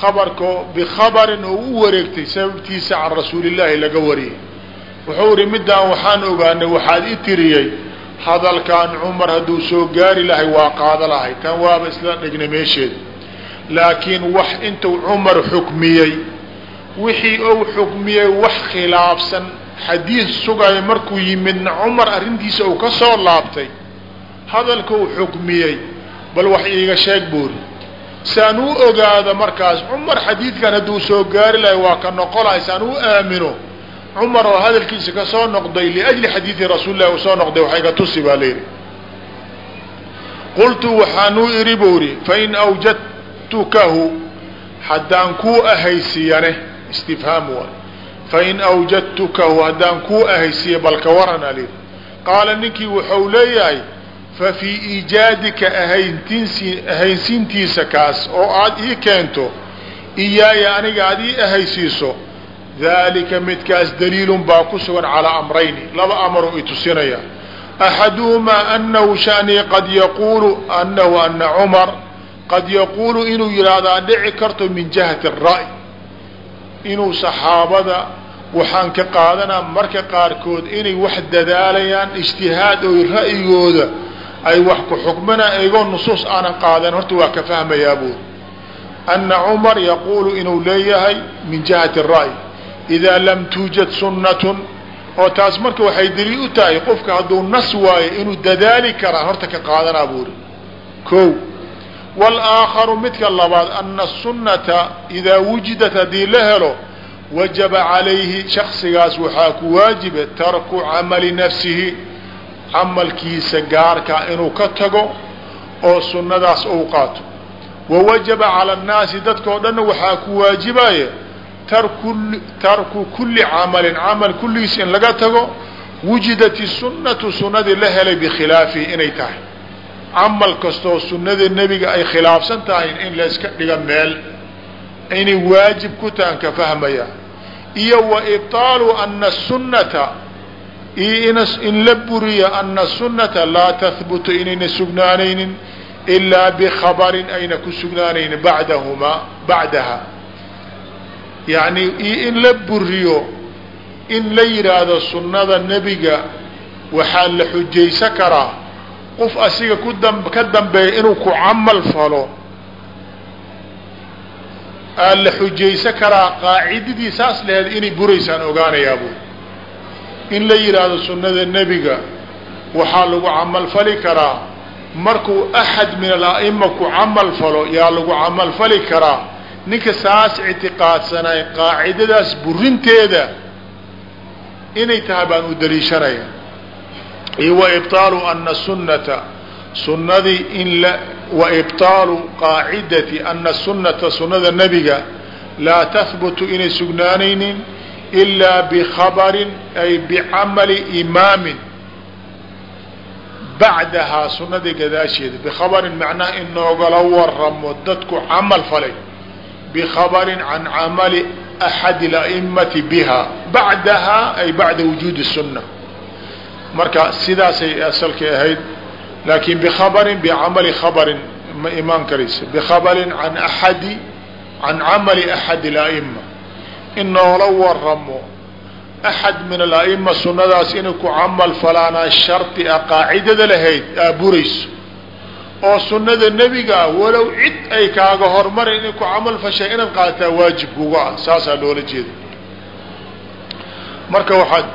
khabarko bikhabarin oo u wareegtay sababtiisa can rasuulillaahi laga wariyay wuxuu ihi middaan waxaan ogaanay waxaad i tiriyey hadalkan cumar hadduu soo gaari lahay waa qaado lahay. Tan waaba isla dhigna meesheeda. Laakiin wax intuu cumar xukmiyey wixii ou xukmiyey wax khilaafsan xadiid sugaya markuu yimidna cumar arrintiisa uu ka soo laabtay. Hadalka uu xukmiyey bal wax iiga sheeg buuri saan u ogaado markaas cumar xadiidkan hadduu soo gaari lahay waa ka noqolahay saan u aamino cumar oo hadalkiisa ka soo noqday liajli xadiidi rasuuli lahi uu soo noqday waxay ka tusi baa layidhi qultu waxaanuu idhi buu idhi fain awjadtukahu haddaan kuu ahaysiyane istifhaam waay. Fain awjadtukahu haddaan kuu ahaysiya balka waran alidhi qaala ninkii wuxuu leeyahay fa fii iijaadika ahayntiinsi kaas oo aada ii keento iyaaya aniga aada ii ahaysiiso dalika midkaas daliilun baa ku sugan calaa amrayni. Laba amaruu itusinayaa axaduhumaa anahu shanii qad yaquulu anahu ana cumar qad yaquulu inuu yidhaahdaa dhici karto min jihati ra'y inuu saxaabada waxaan ka qaadanaa marka qaarkood inay wax dadaalayaan ijtihaad oy ra'yigooda ay wax ku xukmana igoo nusuus aanan qaadan horta waa ka fahmayaa buur ana cumar yaquulu inuu leeyahay min jihati ra'y idaa lam tuujad sunnatun oo taas marka waxay daliil u tahay qofka hadduu nas waayo inuu dadaali karaa horta ka qaadanaa buuri ko wاlaakharu midka labaad ana sunnata idaa wujidat haddii la helo wajaba calayhi shaksigaas waxaa ku waajiba tarku camali nafsihi camalkiisa gaarka inuu ka tago oo sunnadaas uu qaato wawajaba cala annaasi dadkao dhanna waxaa ku waajibaya tarku kuli camalin camal kulligiis in laga tago wujidat sunnatu sunnadii la helay bikhilaafihi inay tahay. Camal kastoo sunnada nebiga ay khilaafsan tahay in layska dhiga meel. Inay waajib ku tahan ka fahmaya. Iyo wa ibطaalu ana sunnata iyo in la buriyo ana sunnata laa tahbutu inayna sugnaanaynin ilaa bikhabarin ayna ku sugnaanaynin badahumaa bacdaha yani iyo in la buriyo in la yidhaahdo sunnada nebiga waxaa la xujaysan karaa. Qof asiga ku dam ka dambeeya inuu ku camal falo aa la xujaysan karaa qaacidadii saas laheed inay buraysaan ogaanayaa buuri in la yidhaahdo sunnada nebiga waxaa lagu camalfali karaa. Markuu axad min ala'ima ku camal falo yaa lagu camal fali karaa ninka saas ictiqaadsanay qaacidadaas burinteeda inay tahay baan u daliishanaya iyo wa ibطaalu ana sunnata sunnadii in la wa ibطaalu qaacidati ana sunnata sunnada nebiga laa tahbutu inay sugnaanaynin ilaa bikhabarin ay bicamali imaamin. Bacdahaa sunnadii gadaasheeda bikhabarin macnaha in noogala waramo dadku camal falay bikhabarin can camali axadi اla'imati biha bacdahaa ay bacda wujuudi sunna marka sidaasay asalkay ahayd laakin bikhabarin bicamali khabarin ma imaan karaysa bikhabarin an aadi can camali axadi اla'ima in noola waramo axad min ala'ima sunnadaas inay ku camal falaanaa shardi a qaacidada lahayd aaburayso oo sunnada nebiga ah walow cid ay kaaga hormaray inay ku camal fashay inaad qaadataa waajib kuga ah. Saasaa loola jeeda marka waxaad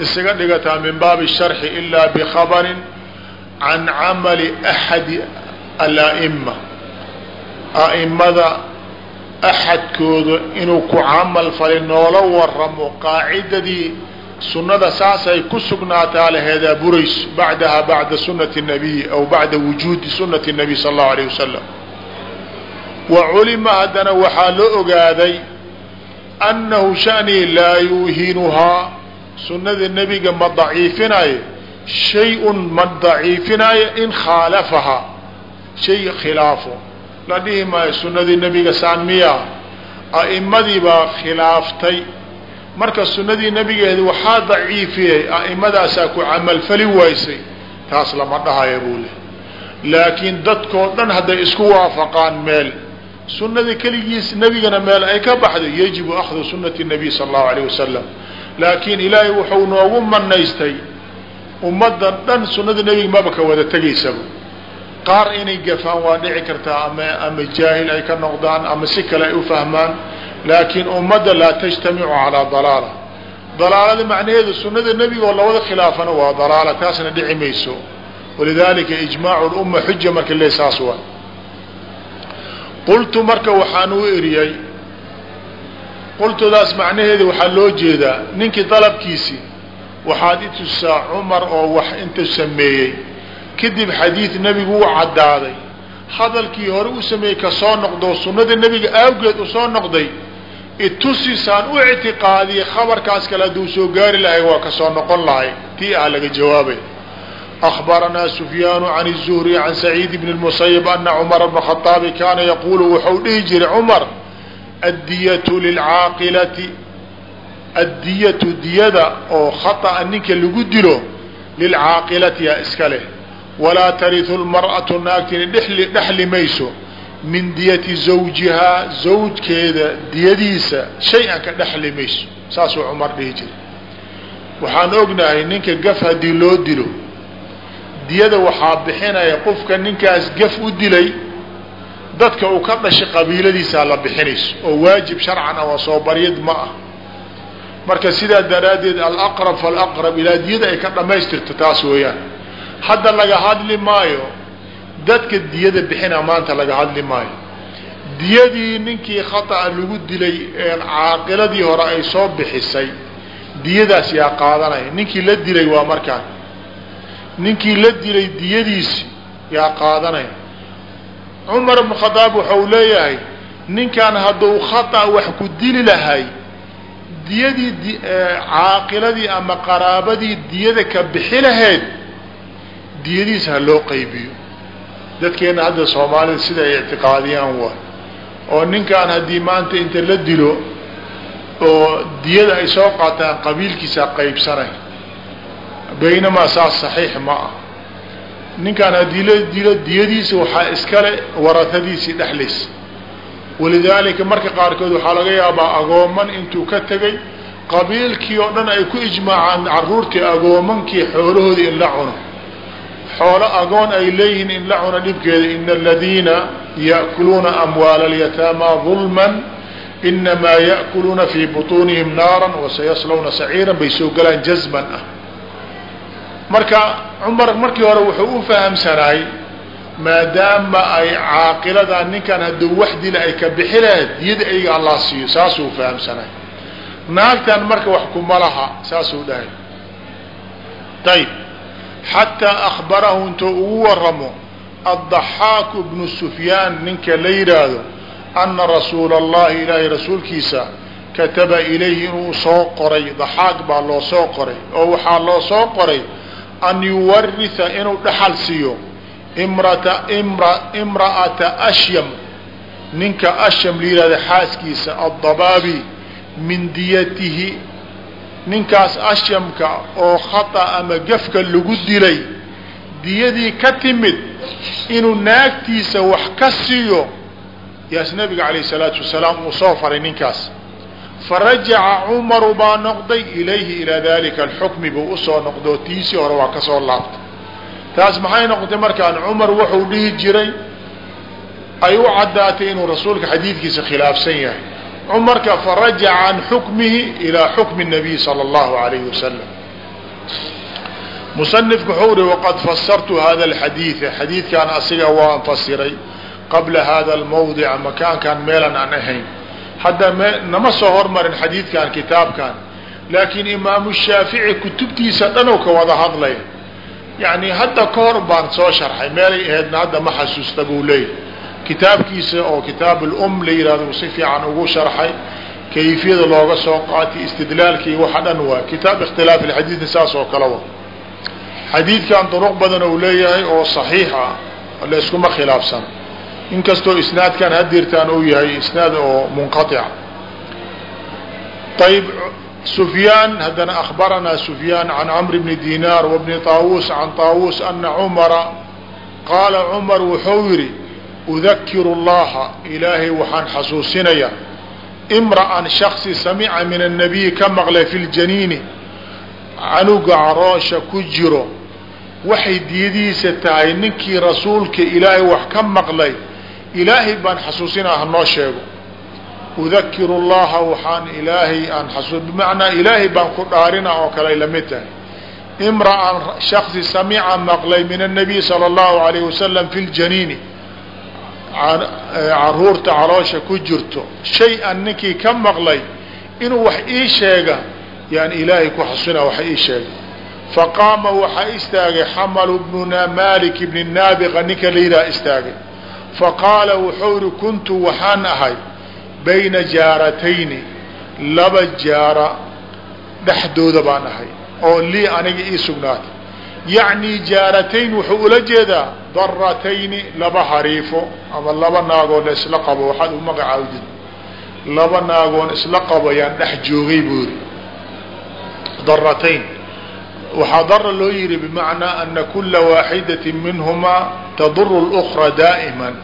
isaga dhigataa min baabi sharxi ilaa bikhabarin can camali axadi ala'ima a'imada axadkooda inuu ku camal falay noola waramo qaacidadii sunnada saasay ku sugnaataa laheedaa burayso bacdaha bacda sunati nabiy aw bacda wujuudi sunati nabiy sal allahu alayh wasalam wa culima haddana waxaa loo ogaaday annahu shanii laa yuuhinuhaa sunnada nebiga ma daciifinayo shay-un ma daciifinayo in khaalafahaa shay khilaafo la dhihi maayo sunnadii nebiga saan miyaa a'imadii baa khilaaftay marka sunnadii nebigeeda waxaa daciifiyey a'imadaasaa ku camalfali waysay taas lama dhahaya buu leh laakiin dadkoo dhan hadday isku waafaqaan meel sunnada keligiis nebigana meel ay ka baxday yajibu akhdu sunnati nabiy sala allahu alayh wasalam laakiin ilaahay wuxuu noogu manaystay ummadda dhan sunnada nebiga maba ka wada tegaysaba qaar inay gafaan waa dhici kartaa ama ama jaahil ay ka noqdaan ama si kale ay u fahmaan laakiin ummadda laa tajtamicu calaa dalaala. Dalaalada macnaheedu sunnada nebiga oo labada khilaafana waa dalaala taasna dhici mayso. Walidalika ijmaacu lumma xuja marka le saas waa. Qultu marka waxaan u eriyey qultudaas macnaheeda waxaa loo jeedaa ninkii dalabkiisii waxaad i tusaa cumar oo wax inta sameeyey. Kadib xadiid nebigu u caddaaday. Hadalkii hore u sameeyey ka soo noqdo sunnada nebiga awgeed u soo noqday itusisaan u ictiqaadiyey khabarkaas kale hadduu soo gaari lahay waa ka soo noqon lahay tii ah laga jawaabay أخبرnaa سفyاn عن الزهري عن سعيد بن المسيب أن cمر بن خطاaب kاna yqul wuxuu dhihi jiray cمر الdyة للcaaqilati الdyةu diyada oo khaطأa ninka lagu dilo lilcaaqilati yaa iska leh walaa tariثu الmarأaةu naagtina dhexli mayso min diyati zawjihaa zawjkeeda diyadiisa shay-an ka dhexli mayso saasuu cumar dhihi jiray. Waxaan ognahay ninka gaf haddii loo dilo diyada waxaa bixinaya qofka ninkaas gaf u dilay dadka uu ka dhashay qabiiladiisaa la bixinayso. Oo waajib sharcan waa soo baryad ma ah. Marka sidaa daraaddeed alaqrab falaqrab ilaa diyada ay ka dhammaystirto taas weeyaan. Hadda laga hadli maayo dadka diyada bixina maanta laga hadli maayo. Diyadii ninkii khata'a lagu dilay caaqiladii hore ay soo bixisay diyadaas yaa qaadanaya ninkii la dilay waa markaan. Ninkii la dilay diyadiisi yaa qaadanaya cumar bnu khadaab waxau leeyahay ninkan hadduu khata wax ku dili lahay diyadii caaqiladii ama qaraabadii diyada ka bixi lahayd diyadiisa ha loo qaybiyo dadkeena hadda soomaalida sida ay ictiqaadiyaan waay oo ninkan haddii maanta inta la dilo oo diyada ay soo qaataan qabiilkiisaa qaybsanay baynamaa saas saxiix ma ah ninkaan haddii la dilo diyadiisa waxaa iskale warahadiisii dhexlaysa walidaalika marka qaarkood waxaa laga yaabaa agooman intuu ka tegay qabiilkii oo dhan ay ku ijmaacaan caruurtii agoomankii xoolahoodii in la cuno xoolo agoon ay leeyihiin in la cuno dhibkeeda ina aladiina ya'kuluuna amwaala alyataama dulman inamaa ya'kuluuna fii butuunihim naaran wasayaslawna saciiran bay soo galaan jazman ah. Marka cumar markii hore wuxuu u fahamsanaay maadaama ay caaqiladaa ninkan hadduu wax dila ay ka bixi lahayd diyada ayga allah siiyo saasuu fahamsanay naagtan marka wax kuma laha saasuu dhahay. Ayb xataa akbarahu intuu ugu waramo addaxaaku bnu sufyaan ninka la yidhaahdo ana rasuula allahi ilaahay rasuulkiisa kataba ilayhi inuu soo qoray daxaaq baa loo soo qoray oo waxaa loo soo qoray an yuwaritha inuu dhaxal siiyo imrata imra imra'ata ashyam ninka ashyam la xaaskiisa addabaabi min diyatihi ninkaas ashyamka oo khata ama gafka lagu dilay diyadii ka timid inuu naagtiisa wax ka siiyo yaas nabiga calayh salaatu wasalaam uu soo faray ninkaas. Farajaca cumaru baa noqday ilayhi ilaa dalika alxukmi buu u soo noqdoo tiisii hore waa ka soo laabtay. Taas maxay noqotay markaan cumar wuxuu dhihi jiray ay u caddaatay inuu rasuulka xadiidkiisa khilaafsan yahay cumarka farajaca can xukmihi ilaa xukmi nabiy sala allahu alayhi wasalam musanifku wuxuu uri waqad fasartu hada alxadiida xadiidkan asiga waan fasiray qabla hada almawdica makaankan meelan aan ahayn. Hadda m nama soo hormarin xadiidkan kitaabkan laakiin imaamu shaafici kutubtiisa dhanow ka wada hadlay. Yani hadda ka hor baan soo sharxay meelay aheedna hadda ma xasuusta buu leeyahy kitaabkiisa oo kitaab lum la yihahdo si fiican ugu sharxay kayfiyada looga soo qaatay istidlaalkii waxa dhan waay kitaab ikhtilaaf ilxadiidna saas oo kale wa xadiidkan duruq badan ou leeyahay oo saxiixa la iskuma khilaafsan inkastoo isnaadkan hadirtaan uu yahay isnaad oo munqaطica ayb sufyaan haddana akhbaranaa sufyaan can camr bni dinaar wabni طaawuus can طaawuus ana cumara qaala cumar wuxuu yidhi udakiru llaha ilaahay waxaan xasuusinayaa imra'an shaksi samica min annabiyi ka maqlay fi ljaniini canuga caroosha ku jiro waxay diyadiisa tahay ninkii rasuulka ilaahay wax ka maqlay ilaahay baan xasuusinaa hanoo sheego. Udakiru llaha waxaan ilaahay aan xasuus bimacnaa ilaahay baan ku dhaarina oo kale ay la mid tahay. Imra'an shaksi samica maqlay min annabiyi sala allahu calayhi wasalam fi ljaniini carruurta caloosha ku jirto shay-an ninkii ka maqlay inuu wax ii sheega yaan ilaahay ku xasuusina wax ii sheega. Faqaama waxaa istaagay xamalu bnuna malik bni naabiqa ninka la yidhaha istaagay. Faqaala wuxuu ihi kuntu waxaan ahay bayna jaaratayni laba jaara dhexdooda baan ahay oo lii aniga ii sugnaatay yacnii jaaratayn wuxuu ula jeedaa daratayni laba hariifo ama laba naagoon la isla qabo waxaad u magacaawdid laba naagoon isla qabo dhex joogay buuri. Daratayn waxaa dara loo yihi bimacnaa ana kula waaxidatin minhumaa taduru اlأkra daa'iman.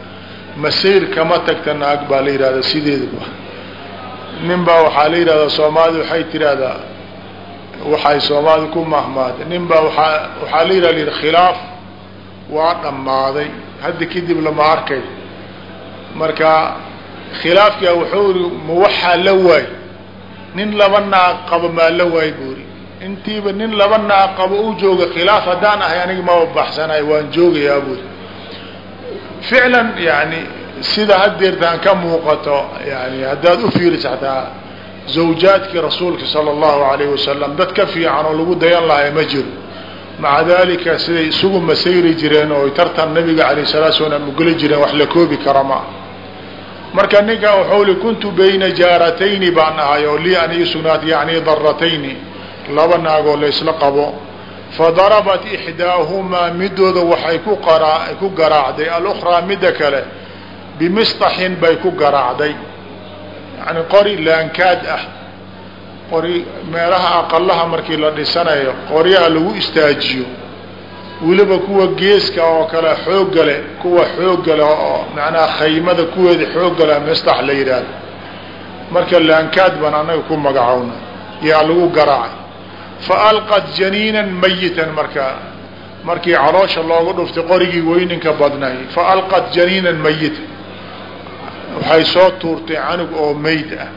Masayr kama tagta naag baa la yihahdaa sideedaba nin baa waxaa la yihahdaa soomaalida waxay tidhaahdaa waxay soomaalida ku mahmaada nin baa waaa waxaa la yihah yidhi khilaaf waa dhammaaday. Hadda kadib lama arkay. Marka khilaafkaa wuxuu iri ma waxaa la waay nin laba naag qaba maa la waay buuri intiiba nin laba naag qabo u jooga khilaaf haddaan ahay aniga maba baxsanahay waan joogayaa buuri ficlan yani sida hadeertaan ka muuqato yani haddaad u fiiriso hataa zawjaadkii rasuulka sala allahu alayh wasalam dad ka fiican oo lagu dayan lahay ma jiro maca dalika siday isugu masayri jireen oo tartan nabiga alayh salatu salaam ugeli jireen wax la koobi kara ma marka ninkan waxau li kuntu bayna jaaratayni baan ahay oo lii an ii yani daratayni laba naagoo laysla qabo fadarabat ixdaahumaa midooda waxay ku qara ku garaacday alukraa midda kale bimisطaxin bay ku garaacday yani qori laankaad ah qori meelaha aqalaha markii la dhisanayo qoryaha lagu istaajiyo weliba kuwa geeska oo kale xooggale kuwa xooggale oo macnaha khaymada kuweeda xooggale mistax la yidhaahdo marka laankaad baan anaga ku magacowna yaa lagu garaacay. Faalqat janiinan mayitan markaa markii caloosha loogu dhuftay qorigii weyninka badnay faalqat janiinan mayitan waxay soo tuurtay canug oo mayd ah.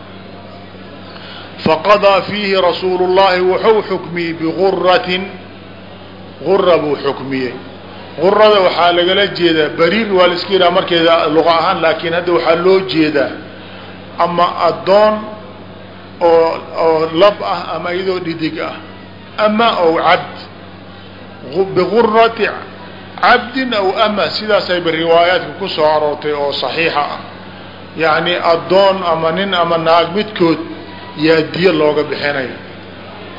Faqadaa fiihi rasuulu llahi wuxuu xukmiyey biguratin gura buu xukmiyey. Qurada waxaa lagala jeedaa bariir waa la iska yidhaha markeeda luqa ahaan laakiin hadda waxaa loo jeedaa ama addoon oo oo lab ah ama iyadoo dhidig ah ama ow cabd. Biqurati cabdin aw ama sidaasayba riwaayaadka ku soo aroortay oo saxiixa ah yacni addoon ama nin ama naag midkood yaa diyo looga bixinaya.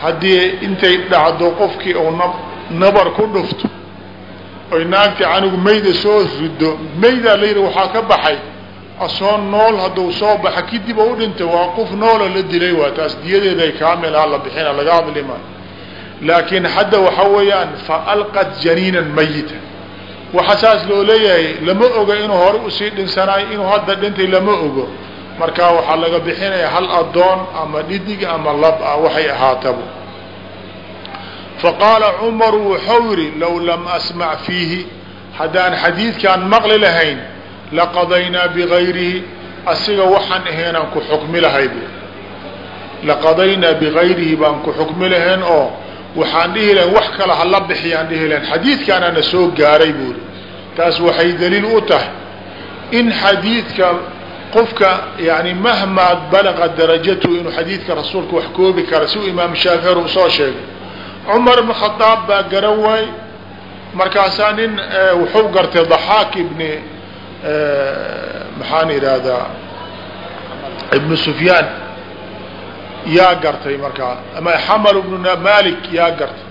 Haddii intay dhacdo qofkii uu nab nabar ku dhufto oy naagtii canigu mayda soo rido maydaa layidhi waxaa ka baxay asoo nool hadduu soo baxa kadib oo u dhintay waa qof noola la dilay waa taas diyadeeday kaamilha la bixina laga hadlima laakiin hadda waxa weeyaan fa alqat janiinan mayita waxa saas loo leeyahay lama oga inuu hore u sii dhinsanayo inuu hadda dhintay lama ogo. Markaa waxaa laga bixinaya hal adoon ama dhidig ama lab ah waxay ahaataba faqaala cumaru wuxuu yidhi low lam asmac fiihi haddaan xadiidkaan maqli lahayn laqadaynaa bigayrihi asiga waxaan ahaynaan ku xukmi lahay bu. Laqadaynaa bigayrihi baan ku xukmi lahayn oo waxaan dhihi lahayn wax kale hala bixiyaan dhihi lahayn. Xadiidkaanana soo gaaray buuri taas waxay daliil u tahay in xadiidka qofka yani mahmaa balaqa darajatu inuu xadiidka rasuulka wax koobi kara si uu imaam shaafici u soo sheegay. Cumar ibn khadaab baa garan waay markaasaa nin wuxuu gartay daxaak ibni maxaan idhaahdaa ibnu sufyaan yaa gartay markaa ama xamal ibnu malik yaa gartay.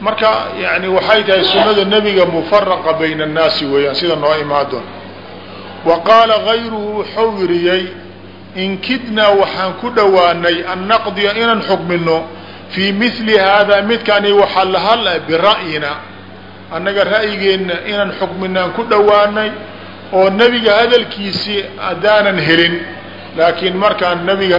Marka yani waxay tahay sunada nebiga mufaraqa bayna annaasi weeyaan sida noo imaadoon wa qaala gayruhu wuxuu yiriyey in kidnaa waxaan ku dhowaanay an naqdiya inaan xukmino fii mili haadaa midkani waxaa la hadla bira'yina annaga ra'yigeenna inaan xukminaan ku dhowaanay oo nebiga hadalkiisii haddaanan helin. Laakiin markaan nebiga